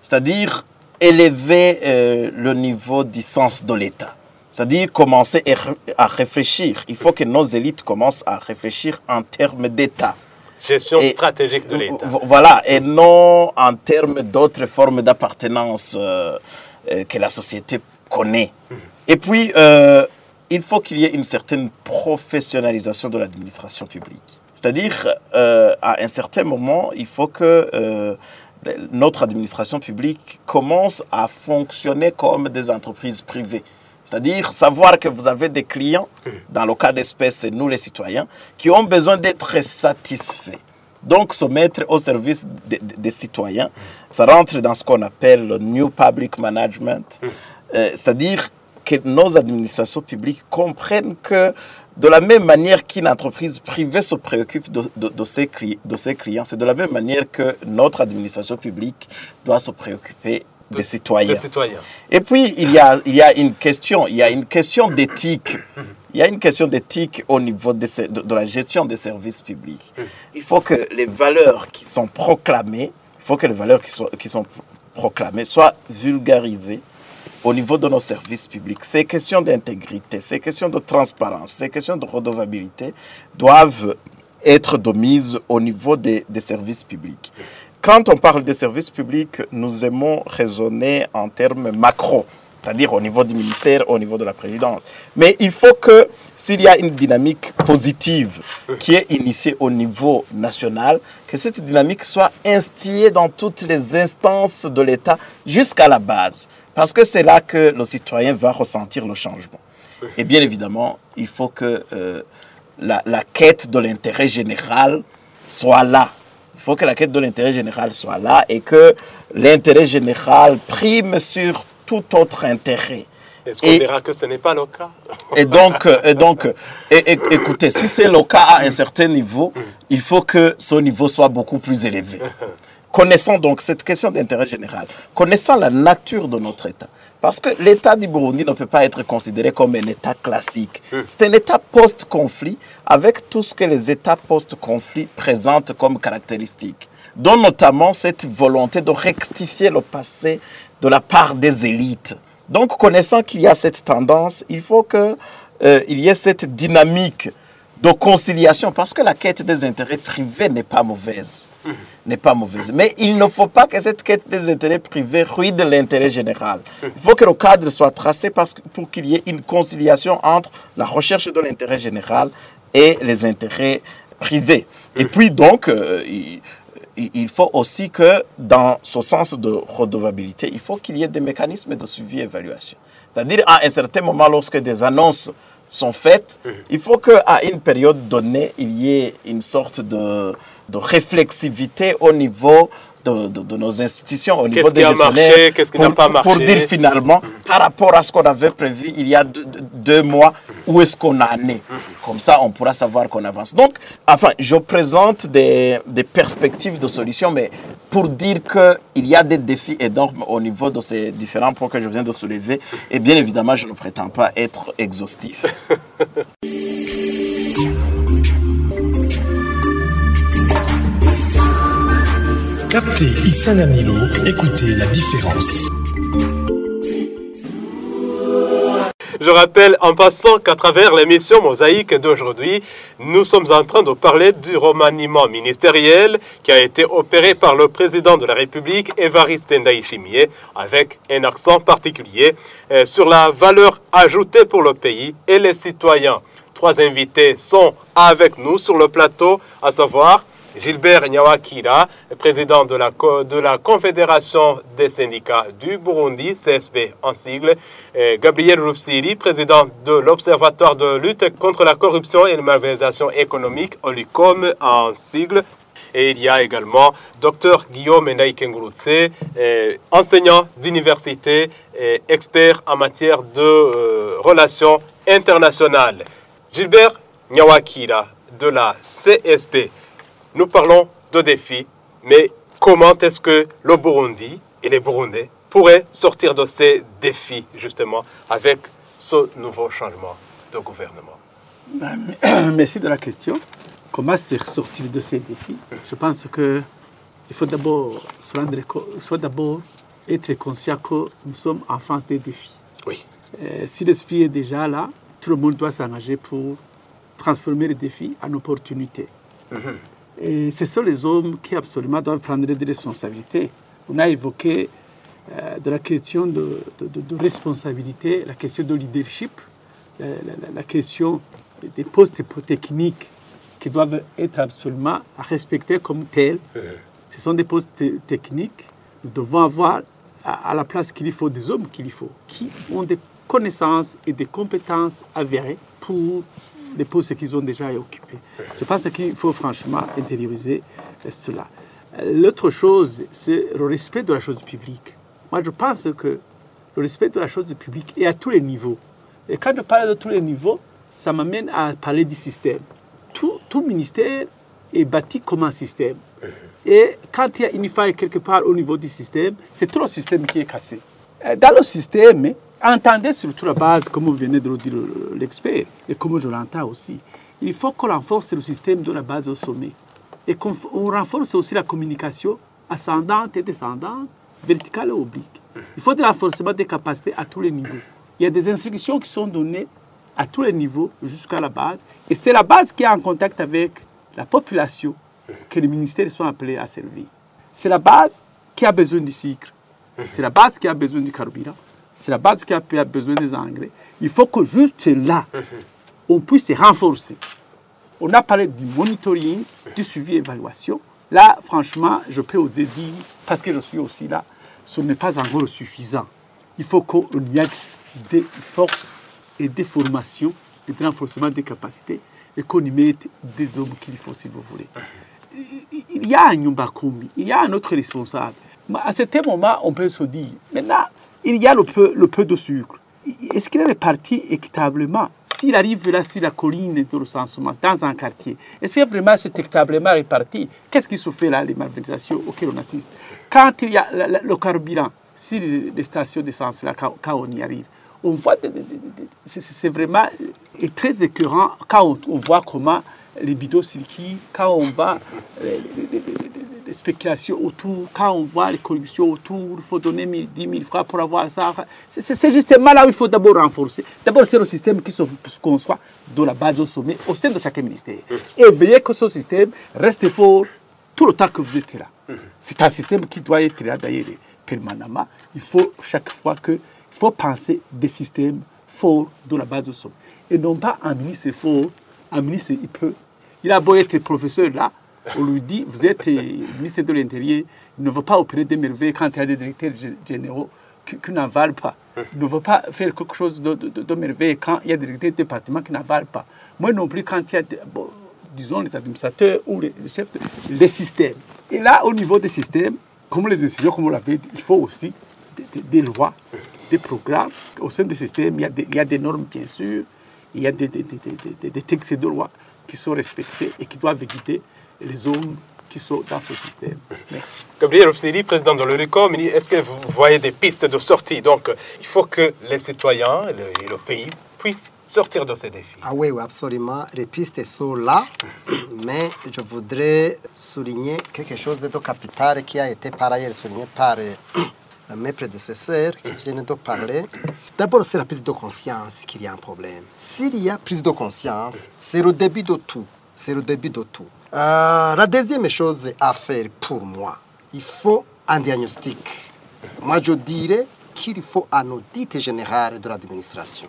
C'est-à-dire élever euh, le niveau du sens de l'État. C'est-à-dire commencer à ré- à réfléchir. Il faut que nos élites commencent à réfléchir en termes d'État. Gestion Et- stratégique de l'État. Vo- Voilà, et non en termes d'autres formes d'appartenance euh, euh, que la société connaît. Et puis, il faut qu'il y ait une certaine professionnalisation de l'administration publique. C'est-à-dire, à un certain moment, il faut que notre administration publique commence à fonctionner comme des entreprises privées. C'est-à-dire savoir que vous avez des clients, dans le cas d'espèce, c'est nous les citoyens, qui ont besoin d'être satisfaits. Donc se mettre au service des, citoyens, ça rentre dans ce qu'on appelle le New Public Management. Euh, C'est-à-dire que nos administrations publiques comprennent que de la même manière qu'une entreprise privée se préoccupe de, de- de ses, cli- de ses clients, c'est de la même manière que notre administration publique doit se préoccuper des citoyens. Des citoyens. Et puis, il y, a, il y a une question, il y a une question d'éthique. Il y a une question d'éthique au niveau de, ce- de- de la gestion des services publics. Il faut que les valeurs qui sont proclamées, il faut que les valeurs qui sont, qui sont proclamées soient vulgarisées au niveau de nos services publics. Ces questions d'intégrité, ces questions de transparence, ces questions de redevabilité doivent être de mise au niveau des, des services publics. Quand on parle des services publics, nous aimons raisonner en termes macro, c'est-à-dire au niveau du ministère, au niveau de la présidence. Mais il faut que s'il y a une dynamique positive qui est initiée au niveau national, que cette dynamique soit instillée dans toutes les instances de l'État jusqu'à la base. Parce que c'est là que le citoyen va ressentir le changement. Et bien évidemment, il faut que euh, la, la quête de l'intérêt général soit là. Il faut que la quête de l'intérêt général soit là et que l'intérêt général prime sur tout autre intérêt. Est-ce qu'on dira que ce n'est pas le cas? Et donc, euh, et donc euh, et- et- écoutez, si c'est le cas à un certain niveau, il faut que ce niveau soit beaucoup plus élevé. Connaissons donc cette question d'intérêt général, connaissant la nature de notre État. Parce que l'État du Burundi ne peut pas être considéré comme un État classique. C'est un État post-conflit avec tout ce que les États post-conflit présentent comme caractéristiques, dont notamment cette volonté de rectifier le passé de la part des élites. Donc, connaissant qu'il y a cette tendance, il faut qu'il y ait cette dynamique de conciliation, parce que la quête des intérêts privés n'est pas mauvaise. N'est pas mauvaise. Mais il ne faut pas que cette quête des intérêts privés ruine l'intérêt général. Il faut que le cadre soit tracé parce que- pour qu'il y ait une conciliation entre la recherche de l'intérêt général et les intérêts privés. Et puis donc, euh, il faut aussi que dans ce sens de redevabilité, il faut qu'il y ait des mécanismes de suivi et évaluation. C'est-à-dire, à un certain moment, lorsque des annonces sont faites, il faut qu'à une période donnée, il y ait une sorte de, de réflexivité au niveau de, de- de nos institutions, au niveau Qu'est-ce des qui a gestionnaires, marché, qu'est-ce qui n'a pour- pas Pour dire finalement, par rapport à ce qu'on avait prévu il y a deux, mois, où est-ce qu'on en est? Comme ça, on pourra savoir qu'on avance. Donc, enfin, je présente des, des perspectives de solutions, mais pour dire qu'il y a des défis énormes au niveau de ces différents points que je viens de soulever, et bien évidemment, je ne prétends pas être exhaustif. Captez Isanganilo, écoutez la différence. Je rappelle en passant qu'à travers l'émission Mosaïque d'aujourd'hui, nous sommes en train de parler du remaniement ministériel qui a été opéré par le président de la République, Évariste Ndayishimiye, avec un accent particulier euh, sur la valeur ajoutée pour le pays et les citoyens. Trois invités sont avec nous sur le plateau, à savoir Gilbert Nyawakira, président de la, Confédération des syndicats du Burundi, CSB en sigle, Gabriel Rufsiri, président de l'Observatoire de lutte contre la corruption et la malversation économique, OLUCOM en sigle. Et il y a également Dr Guillaume Ndaïkengurutse, euh, enseignant d'université et expert en matière de euh, relations internationales. Gilbert Nyawakira de la CSP. Nous parlons de défis, mais comment est-ce que le Burundi et les Burundais pourraient sortir de ces défis, justement, avec ce nouveau changement de gouvernement? Merci de la question. Comment se sortir de ces défis? Je pense que il faut d'abord être conscient que nous sommes en face des défis. Oui. Euh, si l'esprit est déjà là, tout le monde doit s'engager pour transformer les défis en opportunités. Et ce sont les hommes qui absolument doivent prendre des responsabilités. On a évoqué euh, de la question de, de- de- de responsabilité, la question de leadership, la, la- la- la question des postes techniques qui doivent être absolument respectés comme tels. Ce sont des postes te- techniques. Nous devons avoir à, à la place qu'il faut des hommes qu'il faut, qui ont des connaissances et des compétences avérées pour les postes qu'ils ont déjà occupés. Je pense qu'il faut franchement intérioriser euh, cela. Euh, L'autre chose, c'est le respect de la chose publique. Moi, je pense que le respect de la chose publique est à tous les niveaux. Et quand je parle de tous les niveaux, ça m'amène à parler du système. Tout, tout ministère est bâti comme un système. Et quand il y a une faille quelque part au niveau du système, c'est tout le système qui est cassé. Euh, Dans le système, entendez surtout la base, comme vous venez de le dire l'expert, et comme je l'entends aussi, il faut qu'on renforce le système de la base au sommet. Et qu'on renforce aussi la communication ascendante et descendante, verticale et oblique. Il faut du renforcement des capacités à tous les niveaux. Il y a des instructions qui sont données à tous les niveaux jusqu'à la base. Et c'est la base qui est en contact avec la population que les ministères sont appelés à servir. C'est la base qui a besoin du sucre. C'est la base qui a besoin du carburant. C'est la base qui a besoin des engrais. Il faut que juste là, on puisse se renforcer. On a parlé du monitoring, du suivi évaluation. Là, franchement, je peux oser dire, parce que je suis aussi là, ce n'est pas encore suffisant. Il faut qu'on y ait des forces et des formations et des renforcements des capacités et qu'on y mette des hommes qu'il faut, si vous voulez. Il y a un Nyumbakumi, il y a un autre responsable. À certain moment, on peut se dire, maintenant, il y a le peu, le peu de sucre. Est-ce qu'il est réparti équitablement? S'il arrive là sur la colline de recensement, dans un quartier, est-ce que vraiment c'est équitablement réparti? Qu'est-ce qui se fait là, les malversations auxquelles on assiste? Quand il y a le carburant sur les stations d'essence, là, quand, on y arrive, on voit, c'est- vraiment euh, très écœurant quand on, voit comment les bidons circulent, quand on voit spéculations autour, quand on voit les corruptions autour, il faut donner 1000, 10 000 francs pour avoir ça. C'est- justement là où il faut d'abord renforcer. D'abord, c'est le système qui se conçoit de la base au sommet, au sein de chaque ministère. Et veiller que ce système reste fort tout le temps que vous êtes là. C'est un système qui doit être là d'ailleurs permanemment. Il faut chaque fois que, il faut penser des systèmes forts de la base au sommet. Et non pas un ministre fort, un ministre, il peut. Il a beau être professeur là, on lui dit, vous êtes euh, ministre de l'Intérieur, ne veut pas opérer des merveilles quand il y a des directeurs gé- généraux qui, qui n'en valent pas. Ne veut pas faire quelque chose de, de, de- de merveille quand il y a des directeurs de département qui n'en valent pas. Moi non plus quand il y a, disons, les administrateurs ou les, chefs, de, les systèmes. Et là, au niveau des systèmes, comme les institutions, comme on l'avait dit, il faut aussi des, lois, des programmes. Au sein des systèmes, il y a des, il y a des normes, bien sûr, il y a des textes de loi qui sont respectés et qui doivent guider les hommes qui sont dans ce système. Merci. Gabriel Obsiri, président de dit, est-ce que vous voyez des pistes de sortie? Donc, il faut que les citoyens et le, et le pays puissent sortir de ces défis. Ah oui, oui, absolument. Les pistes sont là, mais je voudrais souligner quelque chose de capital qui a été par ailleurs souligné par euh, mes prédécesseurs qui viennent de parler. D'abord, c'est la prise de conscience qu'il y a un problème. S'il y a prise de conscience, c'est le début de tout. C'est le début de tout. Euh, la deuxième chose à faire pour moi, il faut un diagnostic. Moi, je dirais qu'il faut un audit général de l'administration.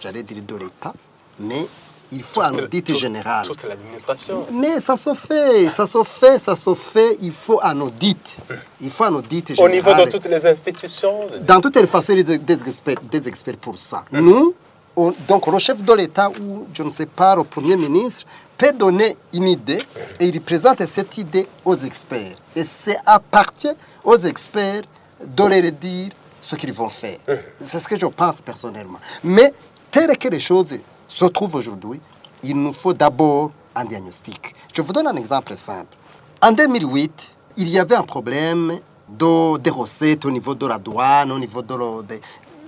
J'allais dire de l'État, mais il faut un audit Toute- général. Toute l'administration. Mais ça se fait, ça se fait, ça se fait. Il faut un audit. Il faut un audit Au général. niveau de toutes les institutions Dans toutes les façons, il y a des experts, des experts pour ça. Nous, on- donc le chef de l'État ou, je ne sais pas, le Premier ministre peut donner une idée et il présente cette idée aux experts. Et c'est à partir aux experts de leur dire ce qu'ils vont faire. C'est ce que je pense personnellement. Mais tel que les choses se trouvent aujourd'hui, il nous faut d'abord un diagnostic. Je vous donne un exemple simple. En 2008, il y avait un problème de, des recettes au niveau de la douane, au niveau de,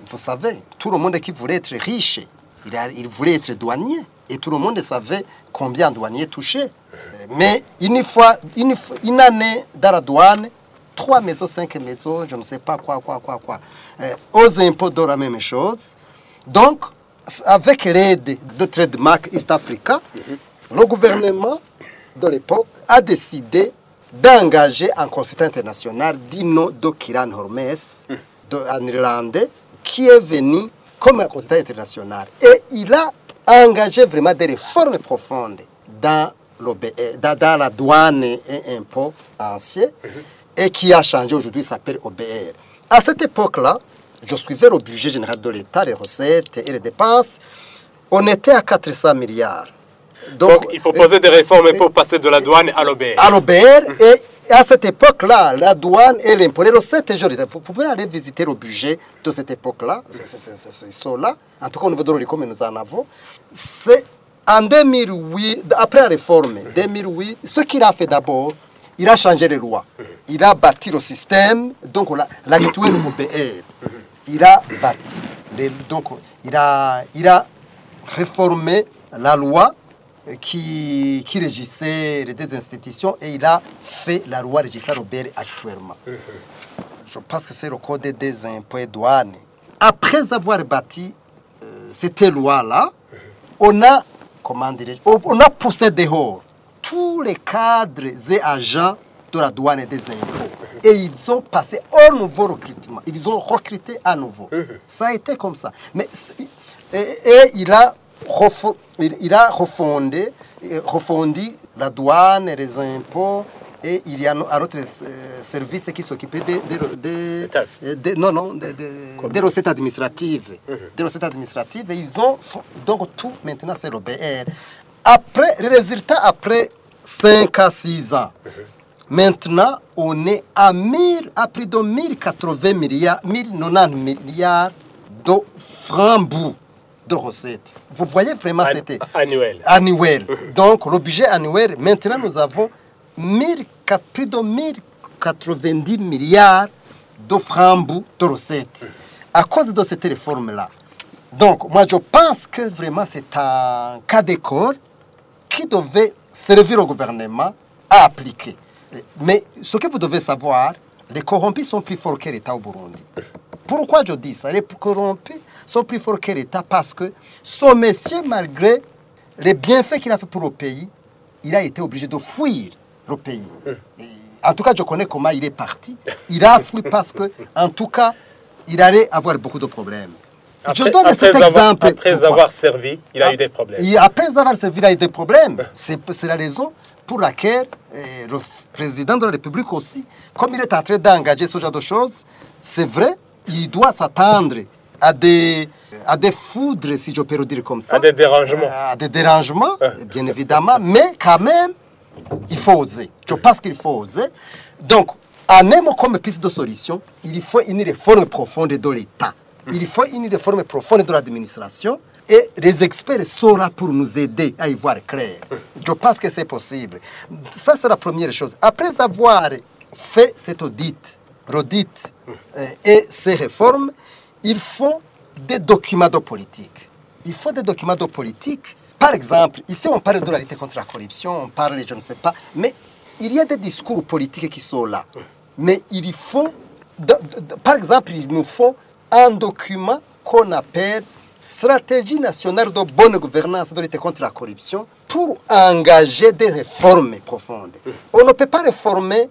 Vous savez, tout le monde qui voulait être riche, il voulait être douanier. Et tout le monde savait combien un douanier touchait. Mais une fois, une, année dans la douane, trois maisons, cinq maisons, je ne sais pas quoi, quoi, quoi, quoi. Euh, aux impôts de la même chose. Donc, avec l'aide de Trademark East Africa, le gouvernement de l'époque a décidé d'engager un consultant international de Kiran Hormes, de, en Irlande, qui est venu comme un consultant international. Et il a engagé vraiment des réformes profondes dans, l'OBE dans, dans la douane et impôts anciens et qui a changé aujourd'hui, s'appelle OBR. À cette époque-là, je suivais le budget général de l'État, les recettes et les dépenses. On était à 400 milliards. Donc, il proposait des réformes pour passer de la douane à l'OBR. à l'OBR. Et à cette époque-là, la douane et l'impôt, les recettes, vous pouvez aller visiter le budget de cette époque-là, c'est- c'est ceux-là, en tout cas au niveau de l'ORICOM, nous en avons. C'est En 2008, après la réforme, 2008, ce qu'il a fait d'abord, il a changé les lois. Il a bâti le système, donc la- l'actuel OPR. Il a bâti, donc il a, il a réformé la loi qui, régissait les deux institutions et il a fait la loi régissant l'OPR actuellement. Je pense que c'est le code des impôts et douanes. Après avoir bâti euh, cette loi-là, on a, comment on a poussé dehors tous les cadres et agents de la douane et des impôts. Et ils ont passé au nouveau recrutement. Ils ont recruté à nouveau. Ça a été comme ça. Mais et, il a il, a refondé, euh, refondi la douane les impôts. Et il y a un autre euh, service qui s'occupait des euh, non, non, des, recettes administratives. Des recettes administratives. Et ils ont donc tout maintenant c'est le BR. Après, le résultat après 5 à 6 ans. Maintenant, on est à, 1000, à plus de 1080 milliards, 1090 milliards de francs bout de recettes. Vous voyez vraiment, An- c'était Annuel. annuel. Donc, le budget annuel, maintenant, nous avons 1000 plus de 1090 milliards de francs bout de recettes à cause de cette réforme-là. Donc, moi, je pense que vraiment, c'est un cas d'école qui devait servir au gouvernement à appliquer. Mais ce que vous devez savoir, les corrompus sont plus forts que l'État au Burundi. Pourquoi je dis ça? Les corrompus sont plus forts que l'État parce que ce monsieur, malgré les bienfaits qu'il a fait pour le pays, il a été obligé de fuir le pays. Et en tout cas, je connais comment il est parti. Il a fui parce que, en tout cas, il allait avoir beaucoup de problèmes. je donne après cet avoir- exemple. Après Pourquoi? avoir servi, il a eu des problèmes. et après avoir servi, il a eu des problèmes. C'est la raison pour laquelle euh, le président de la République aussi, comme il est en train d'engager ce genre de choses, c'est vrai, il doit s'attendre à des, à des foudres, si je peux le dire comme ça. À des dérangements. Euh, à des dérangements, bien évidemment, mais quand même, il faut oser. Je pense qu'il faut oser. Donc, en même comme piste de solution, il faut une réforme profonde de l'État. Il faut une réforme profonde de l'administration. Et les experts sont là pour nous aider à y voir clair. Je pense que c'est possible. Ça, c'est la première chose. Après avoir fait cet audit, l'audit euh, et ces réformes, il faut des documents de politique. Il faut des documents de politique. Par exemple, ici on parle de la lutte contre la corruption, on parle, je ne sais pas, mais il y a des discours politiques qui sont là. Mais il faut, par exemple, il nous faut un document qu'on appelle Stratégie nationale de bonne gouvernance de lutte contre la corruption pour engager des réformes profondes. On ne peut pas réformer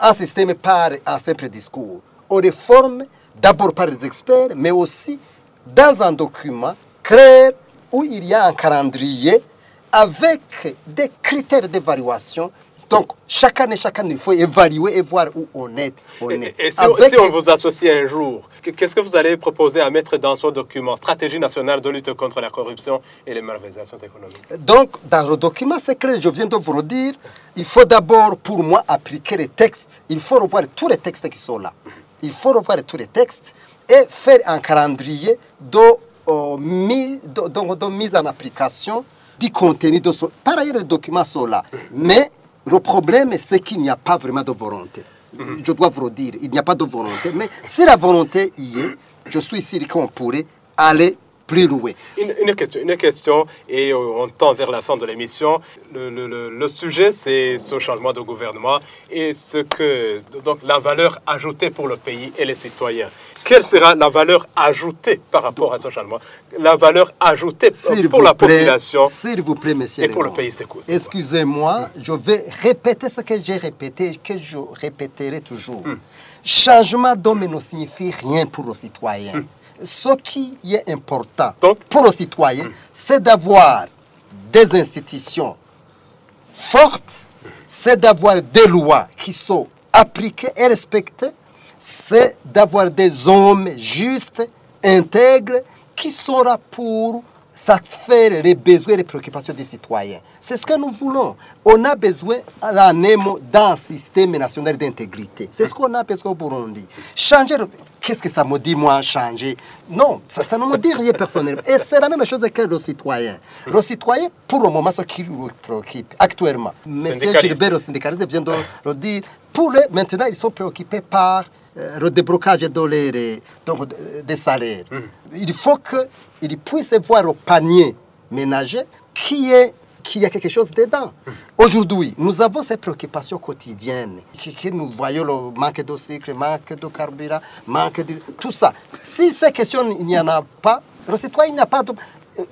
un système par un simple discours. On réforme d'abord par les experts, mais aussi dans un document clair où il y a un calendrier avec des critères d'évaluation. Donc, chaque année, chaque année, il faut évaluer et voir où on est. On Et, est. et si, Avec- si on vous associe un jour, que- qu'est-ce que vous allez proposer à mettre dans ce document? Stratégie nationale de lutte contre la corruption et les malversations économiques. Donc, dans le document, clair, je viens de vous le dire, il faut d'abord, pour moi, appliquer les textes. Il faut revoir tous les textes qui sont là. Il faut revoir tous les textes et faire un calendrier de, euh, mise, de, de- de mise en application du contenu de ce... Par ailleurs, les documents sont là. Mais le problème, c'est qu'il n'y a pas vraiment de volonté. Je dois vous le dire, il n'y a pas de volonté. Mais si la volonté y est, je suis sûr qu'on pourrait aller plus loin. Une, question, une question, et euh, on tend vers la fin de l'émission. Le- le sujet, c'est ce changement de gouvernement et ce que, donc, la valeur ajoutée pour le pays et les citoyens. Quelle sera la valeur ajoutée par rapport à ce changement La valeur ajoutée pour vous la plaît, population S'il vous plaît, monsieur. et pour le pays, Excusez-moi, je vais répéter ce que j'ai répété, que je répéterai toujours. Changement d'homme ne signifie rien pour le citoyen. Ce qui est important Donc- pour le citoyen, c'est d'avoir des institutions fortes, c'est d'avoir des lois qui sont appliquées et respectées, c'est d'avoir des hommes justes, intègres, qui sont là pour satisfaire les besoins et les préoccupations des citoyens. C'est ce que nous voulons. On a besoin à d'un système national d'intégrité. C'est ce qu'on a besoin au Burundi. Changer qu'est-ce que ça me dit, moi, changer? Non, ça, ça ne me dit rien personnellement. Et c'est la même chose que le citoyen. Le citoyen, pour le moment, ce qui le préoccupe actuellement, M. Syndicaliste. Gilbert, le syndicaliste, vient de le dire, pour les, maintenant, ils sont préoccupés par euh, le déblocage de les- donc, de- des salaires. Il faut qu'ils puissent voir au panier ménager qui est qu'il y a quelque chose dedans. Aujourd'hui, nous avons ces préoccupations quotidiennes, qui, qui nous voyons le manque de cycle, manque de carburant, manque de... Tout ça. Si ces questions, il n'y en a pas, le citoyen n'a pas de...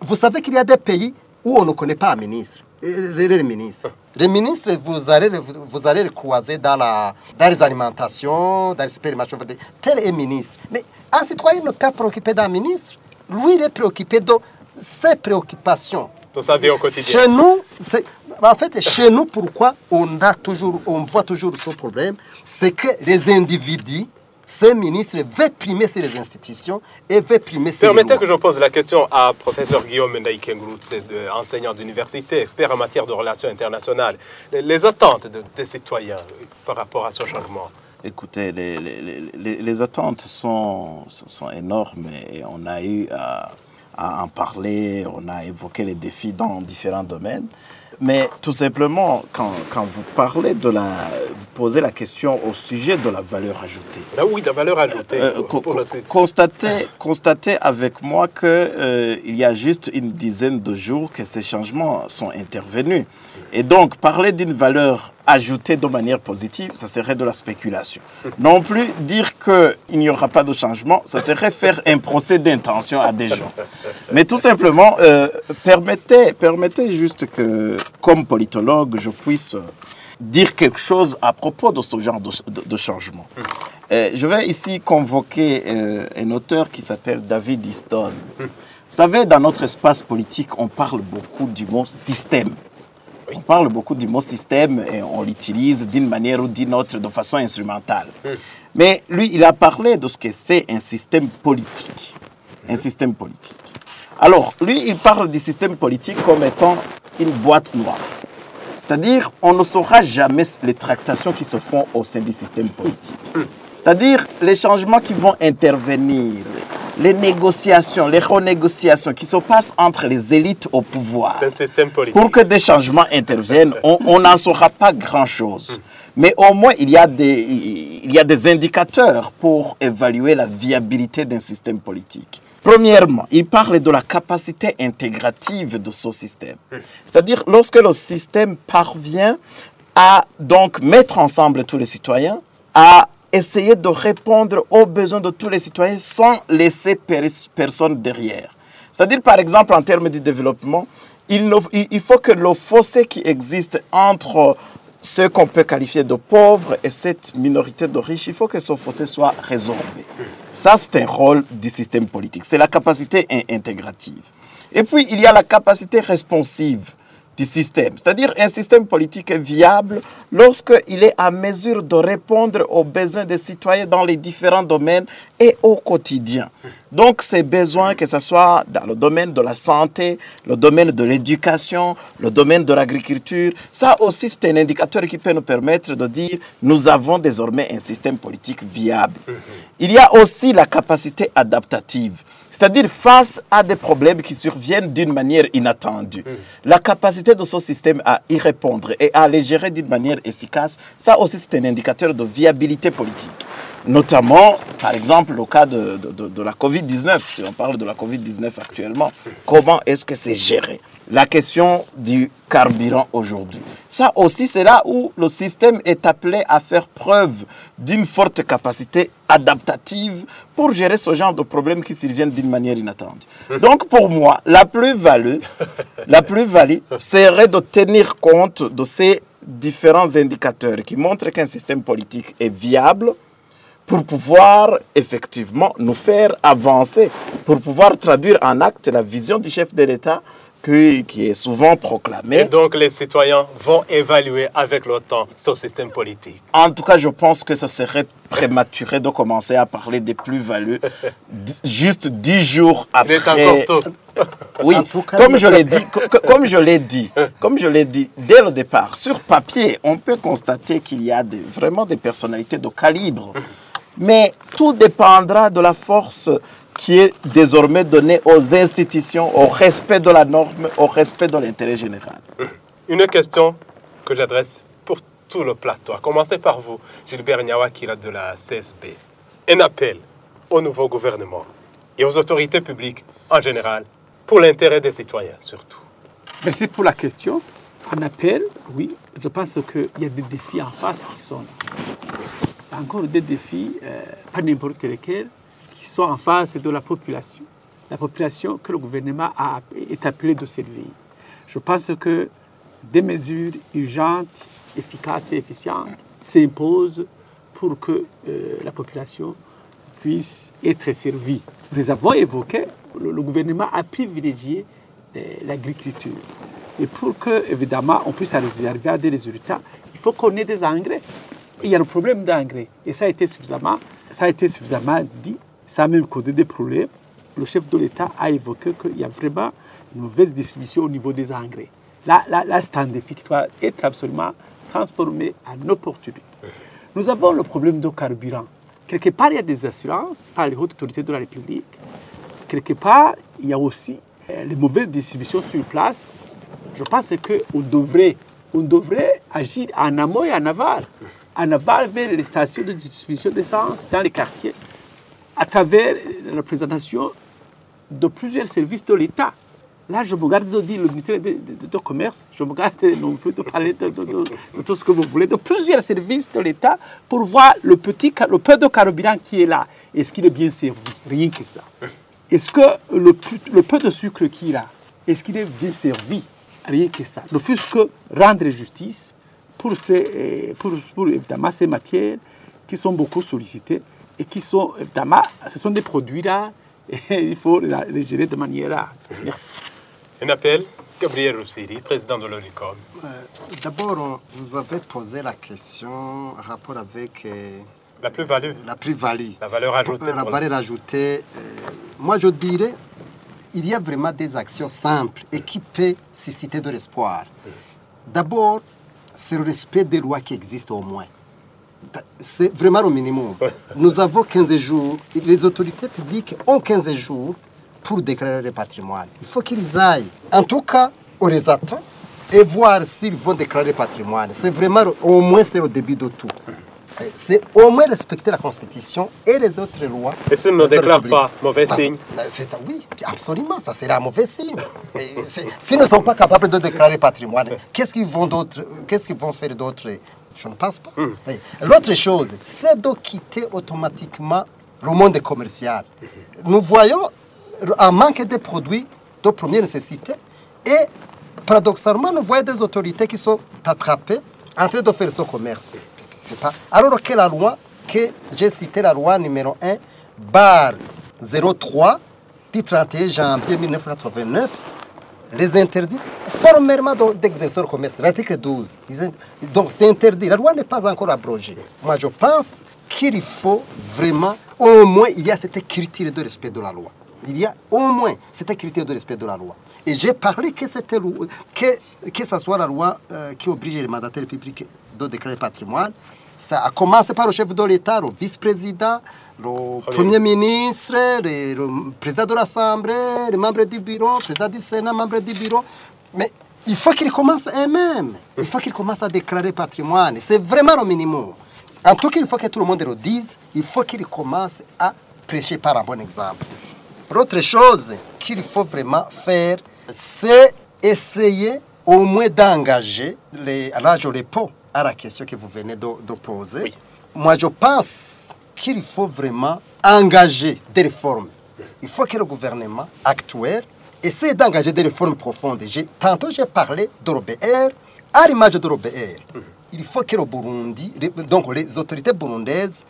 Vous savez qu'il y a des pays où on ne connaît pas un ministre. Les, ministres. Les ministres, vous allez, vous, allez les croiser dans, la, dans les alimentations, dans les supermarchés. Tel est ministre. Mais un citoyen ne peut pas préoccuper d'un ministre. Lui, il est préoccupé de ses préoccupations. Dans sa vie au quotidien. Chez nous, en fait, chez nous, pourquoi on a toujours, on voit toujours ce problème, c'est que les individus, ces ministres, veulent primer sur les institutions et veulent primer sur les Permettez lois. que je pose la question à professeur Guillaume Ndaïkengrout, c'est de- enseignant d'université, expert en matière de relations internationales. Les, les attentes de- des citoyens euh, par rapport à ce changement? Écoutez, les, les- les- les- les attentes sont, sont sont énormes et on a eu à, à en parler, on a évoqué les défis dans différents domaines. Mais tout simplement, quand, quand vous parlez de la... Vous posez la question au sujet de la valeur ajoutée. Là, oui, la valeur ajoutée Euh, pour, citoyen. constatez, constatez avec moi que euh, il y a juste une dizaine de jours que ces changements sont intervenus. Et donc, parler d'une valeur ajoutée de manière positive, ça serait de la spéculation. Non plus dire qu'il n'y aura pas de changement, ça serait faire un procès d'intention à des gens. Mais tout simplement, euh, permettez, permettez juste que, comme politologue, je puisse euh, dire quelque chose à propos de ce genre de, de- de changement. Euh, je vais ici convoquer euh, un auteur qui s'appelle David Easton. Vous savez, dans notre espace politique, on parle beaucoup du mot système. On parle beaucoup du mot système et on l'utilise d'une manière ou d'une autre de façon instrumentale. Mais lui, il a parlé de ce que c'est un système politique. Un système politique. Alors, lui, il parle du système politique comme étant une boîte noire. C'est-à-dire, on ne saura jamais les tractations qui se font au sein du système politique. C'est-à-dire, les changements qui vont intervenir, les négociations, les renégociations qui se passent entre les élites au pouvoir. Pour que des changements interviennent, on on n'en saura pas grand-chose. Mais au moins, il y, a des, il y a des indicateurs pour évaluer la viabilité d'un système politique. Premièrement, il parle de la capacité intégrative de ce système. C'est-à-dire, lorsque le système parvient à donc mettre ensemble tous les citoyens, à essayer de répondre aux besoins de tous les citoyens sans laisser pers- personne derrière. C'est-à-dire, par exemple, en termes de développement, il, faut que le fossé qui existe entre ceux qu'on peut qualifier de pauvres et cette minorité de riches, il faut que ce fossé soit résorbé. Ça, c'est un rôle du système politique. C'est la capacité in- intégrative. Et puis, il y a la capacité responsive du système. C'est-à-dire un système politique est viable lorsqu'il est à mesure de répondre aux besoins des citoyens dans les différents domaines et au quotidien. Donc ces besoins, que ce soit dans le domaine de la santé, le domaine de l'éducation, le domaine de l'agriculture, ça aussi c'est un indicateur qui peut nous permettre de dire nous avons désormais un système politique viable. Il y a aussi la capacité adaptative. C'est-à-dire face à des problèmes qui surviennent d'une manière inattendue. La capacité de ce système à y répondre et à les gérer d'une manière efficace, ça aussi c'est un indicateur de viabilité politique. Notamment, par exemple, le cas de, de- de- de la Covid-19, si on parle de la Covid-19 actuellement, comment est-ce que c'est géré? La question du carburant aujourd'hui. Ça aussi, c'est là où le système est appelé à faire preuve d'une forte capacité adaptative pour gérer ce genre de problèmes qui surviennent d'une manière inattendue. Donc, pour moi, la plus-value, la plus-value serait de tenir compte de ces différents indicateurs qui montrent qu'un système politique est viable, pour pouvoir effectivement nous faire avancer, pour pouvoir traduire en acte la vision du chef de l'État qui, qui est souvent Et proclamée. donc, les citoyens vont évaluer avec le temps ce système politique. En tout cas, je pense que ce serait prématuré de commencer à parler des plus-values juste dix jours Il est après. encore tôt. Oui, En tout cas, comme je l'ai dit, co- co- comme je l'ai dit, comme je l'ai dit dès le départ, sur papier, on peut constater qu'il y a des- vraiment des personnalités de calibre Mais tout dépendra de la force qui est désormais donnée aux institutions, au respect de la norme, au respect de l'intérêt général. Une question que j'adresse pour tout le plateau, à commencer par vous, Gilbert Nyawakira de la CSB. Un appel au nouveau gouvernement et aux autorités publiques en général, pour l'intérêt des citoyens surtout. Merci pour la question. Un appel, oui, je pense qu'il y a des défis en face qui sont là. Encore des défis, euh, pas n'importe lesquels, qui sont en face de la population. La population que le gouvernement est appelé de servir. Je pense que des mesures urgentes, efficaces et efficientes s'imposent pour que euh, la population puisse être servie. Nous avons évoqué, le, le gouvernement a privilégié euh, l'agriculture. Et pour que, évidemment, on puisse arriver à des résultats, il faut qu'on ait des engrais. Il y a le problème d'engrais. Et ça a été suffisamment, ça a été suffisamment dit. Ça a même causé des problèmes. Le chef de l'État a évoqué qu'il y a vraiment une mauvaise distribution au niveau des engrais. Là, là, là c'est un défi qui doit être absolument transformé en opportunité. Nous avons le problème de carburant. Quelque part, il y a des assurances par les hautes autorités de la République. Quelque part, il y a aussi euh, les mauvaises distributions sur place. Je pense qu'on devrait, on devrait agir en amont et en aval. En aval vers les stations de distribution d'essence dans les quartiers, à travers la présentation de plusieurs services de l'État. Là, je me garde de dire le ministère de, Commerce, je me garde non plus de parler de, tout ce que vous voulez, de plusieurs services de l'État pour voir le, petit, le peu de carburant qui est là. Est-ce qu'il est bien servi? Rien que ça. Est-ce que le, peu de sucre qu'il a, est-ce qu'il est bien servi? Rien que ça. Ne fût-ce que rendre justice pour, ces, pour, pour, évidemment ces matières qui sont beaucoup sollicitées et qui sont évidemment, ce sont des produits là, et il faut les gérer de manière là. Merci. Un appel, Gabriel Roussiri, président de l'ONICOM. Euh, D'abord, vous avez posé la question en rapport avec euh, la plus-value. La plus-value. La valeur ajoutée. La valeur ajoutée. Euh, moi, je dirais, il y a vraiment des actions simples et qui peuvent susciter de l'espoir. D'abord, c'est le respect des lois qui existent au moins. C'est vraiment au minimum. Nous avons 15 jours, les autorités publiques ont 15 jours pour déclarer le patrimoine. Il faut qu'ils aillent. En tout cas, on les attend et voir s'ils vont déclarer le patrimoine. C'est vraiment, au moins, c'est le début de tout. C'est au moins respecter la Constitution et les autres lois. Et si on ne déclare pas, mauvais signe Oui, absolument, ça serait un mauvais signe. S'ils ne sont pas capables de déclarer le patrimoine, qu'est-ce qu'ils vont, qu'est-ce qu'ils vont faire d'autre? Je ne pense pas. Hmm. L'autre chose, c'est de quitter automatiquement le monde commercial. Nous voyons un manque de produits de première nécessité et paradoxalement, nous voyons des autorités qui sont attrapées en train de faire ce commerce. Pas... Alors que la loi, que j'ai cité la loi numéro 1, bar 03, du 31 janvier 1989, les interdit formellement d'exercer le commerce. L'article 12. Donc c'est interdit. La loi n'est pas encore abrogée. Moi, je pense qu'il faut vraiment, au moins, il y a cette critique de respect de la loi il y a au moins cet critère de respect de la loi. Et j'ai parlé que, que, que ce soit la loi euh, qui oblige les mandataires publics de déclarer patrimoine, ça a commencé par le chef de l'État, le vice-président, le premier ministre, le, le président de l'Assemblée, les membres du bureau, le président du Sénat, membre du bureau. Mais il faut qu'ils commencent eux-mêmes. Il faut qu'ils commencent à déclarer patrimoine. C'est vraiment le minimum. En tout cas, il faut que tout le monde le dise. Il faut qu'ils commencent à prêcher par un bon exemple. L'autre chose qu'il faut vraiment faire, c'est essayer au moins d'engager les, là je réponds à la question que vous venez de, de poser. Oui. Moi, je pense qu'il faut vraiment engager des réformes. Il faut que le gouvernement actuel essaie d'engager des réformes profondes. Tantôt, j'ai parlé de l'OBR. À l'image de l'OBR, il faut que le Burundi, donc les autorités burundaises,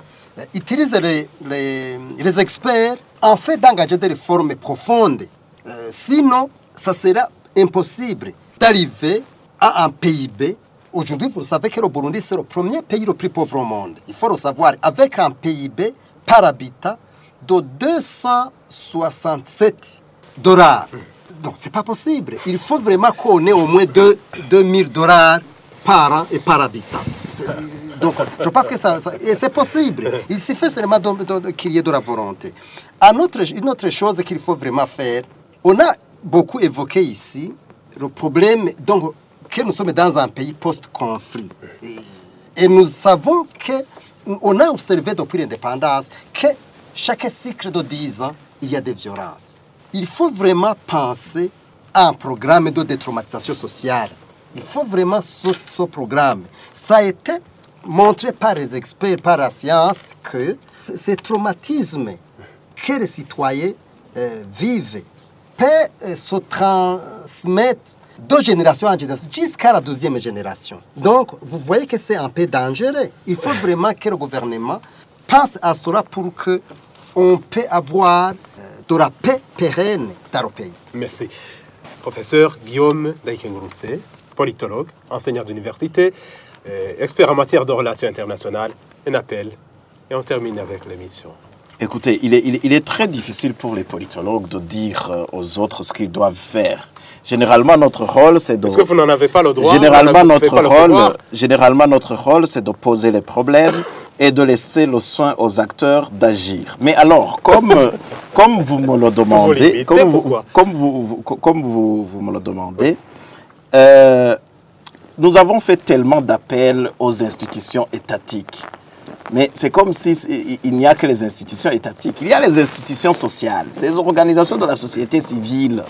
utilisent les, les, les experts en fait d'engager des réformes profondes. Euh, sinon, ça sera impossible d'arriver à un PIB. Aujourd'hui, vous savez que le Burundi, c'est le premier pays le plus pauvre au monde. Il faut le savoir, avec un PIB par habitant de 267 dollars. Non, c'est pas possible. Il faut vraiment qu'on ait au moins 2, 2000 dollars par an et par habitant. Donc, je pense que ça, ça- c'est possible. Il suffit seulement de- de- de- qu'il y ait de la volonté. Un autre- une autre chose qu'il faut vraiment faire, on a beaucoup évoqué ici le problème donc, que nous sommes dans un pays post-conflit. Et, nous savons que on a observé depuis l'indépendance que chaque cycle de 10 ans, il y a des violences. Il faut vraiment penser à un programme de détraumatisation sociale. Il faut vraiment ce, ce programme. Ça a été montré par les experts, par la science, que ces traumatismes que les citoyens euh, vivent peut euh, se transmettre de génération en génération jusqu'à la deuxième génération. Donc, vous voyez que c'est un peu dangereux. Il faut vraiment que le gouvernement pense à cela pour que on peut avoir euh, de la paix pérenne dans le pays. Merci. Professeur Guillaume Daikengurutse, politologue, enseignant d'université, euh, expert en matière de relations internationales, un appel et on termine avec l'émission. Écoutez, il est, il est- il est très difficile pour les politologues de dire euh, aux autres ce qu'ils doivent faire. Généralement, notre rôle, c'est de... Est-ce que vous n'en avez pas le droit? Généralement, notre rôle, généralement, notre rôle, c'est de poser les problèmes et de laisser le soin aux acteurs d'agir. Mais alors, comme, comme vous me le demandez, comme, vous, comme, vous, comme vous, me le demandez, euh, nous avons fait tellement d'appels aux institutions étatiques. Mais c'est comme si il- il n'y a que les institutions étatiques. Il y a les institutions sociales, ces organisations de la société civile.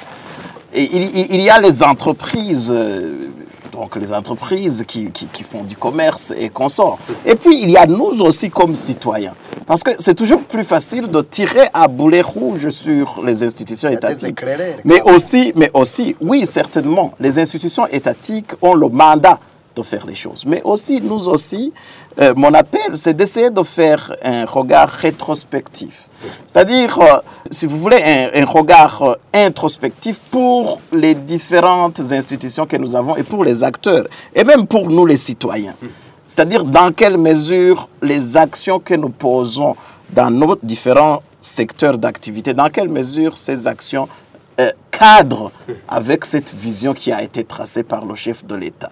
Et il, il- il y a les entreprises, euh, donc les entreprises qui, qui- qui font du commerce et consorts. Et puis il y a nous aussi comme citoyens. Parce que c'est toujours plus facile de tirer à boulet rouge sur les institutions étatiques. Mais aussi, mais aussi, oui, certainement, les institutions étatiques ont le mandat de faire les choses. Mais aussi, nous aussi, euh, mon appel, c'est d'essayer de faire un regard rétrospectif. C'est-à-dire, euh, si vous voulez, un, regard euh, introspectif pour les différentes institutions que nous avons et pour les acteurs, et même pour nous les citoyens. C'est-à-dire dans quelle mesure les actions que nous posons dans nos différents secteurs d'activité, dans quelle mesure ces actions cadrent avec cette vision qui a été tracée par le chef de l'État.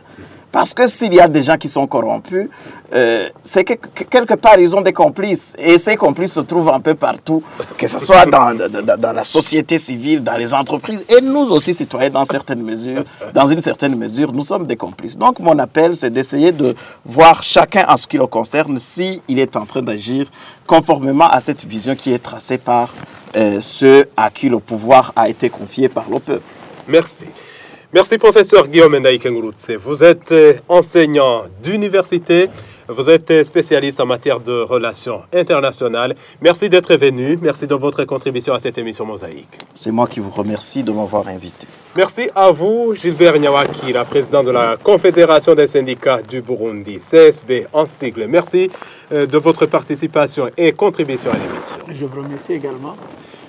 Parce que s'il y a des gens qui sont corrompus, euh, c'est que, que- quelque part, ils ont des complices. Et ces complices se trouvent un peu partout, que ce soit dans, la société civile, dans les entreprises, et nous aussi, citoyens, dans certaines mesures, dans une certaine mesure, nous sommes des complices. Donc, mon appel, c'est d'essayer de voir chacun en ce qui le concerne, s'il est en train d'agir conformément à cette vision qui est tracée par euh, ceux à qui le pouvoir a été confié par le peuple. Merci. Merci, professeur Guillaume Ndaïkengurutse. Vous êtes euh, enseignant d'université, vous êtes euh, spécialiste en matière de relations internationales. Merci d'être venu. Merci de votre contribution à cette émission Mosaïque. C'est moi qui vous remercie de m'avoir invité. Merci à vous, Gilbert Nyawaki, la présidente de la Confédération des syndicats du Burundi, CSB en sigle. Merci euh, de votre participation et contribution à l'émission. Je vous remercie également.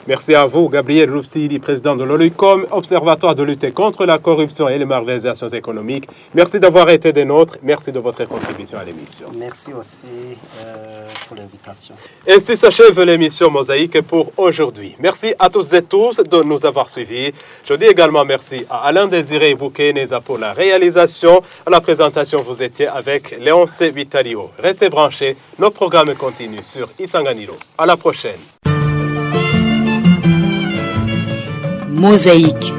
Merci à vous, Gabriel Roussili, président de l'OLUCOM, Observatoire de lutte contre la corruption et les malversations économiques. Merci d'avoir été des nôtres. Merci de votre contribution à l'émission. Merci aussi euh, pour l'invitation. Ainsi s'achève l'émission Mosaïque pour aujourd'hui. Merci à tous et tous de nous avoir suivis. Je dis également merci à Alain Désiré Bouquet-Neza pour la réalisation. À la présentation, vous étiez avec Léonce Vitalio. Restez branchés, nos programmes continuent sur Isanganiro. À la prochaine. Mosaïque.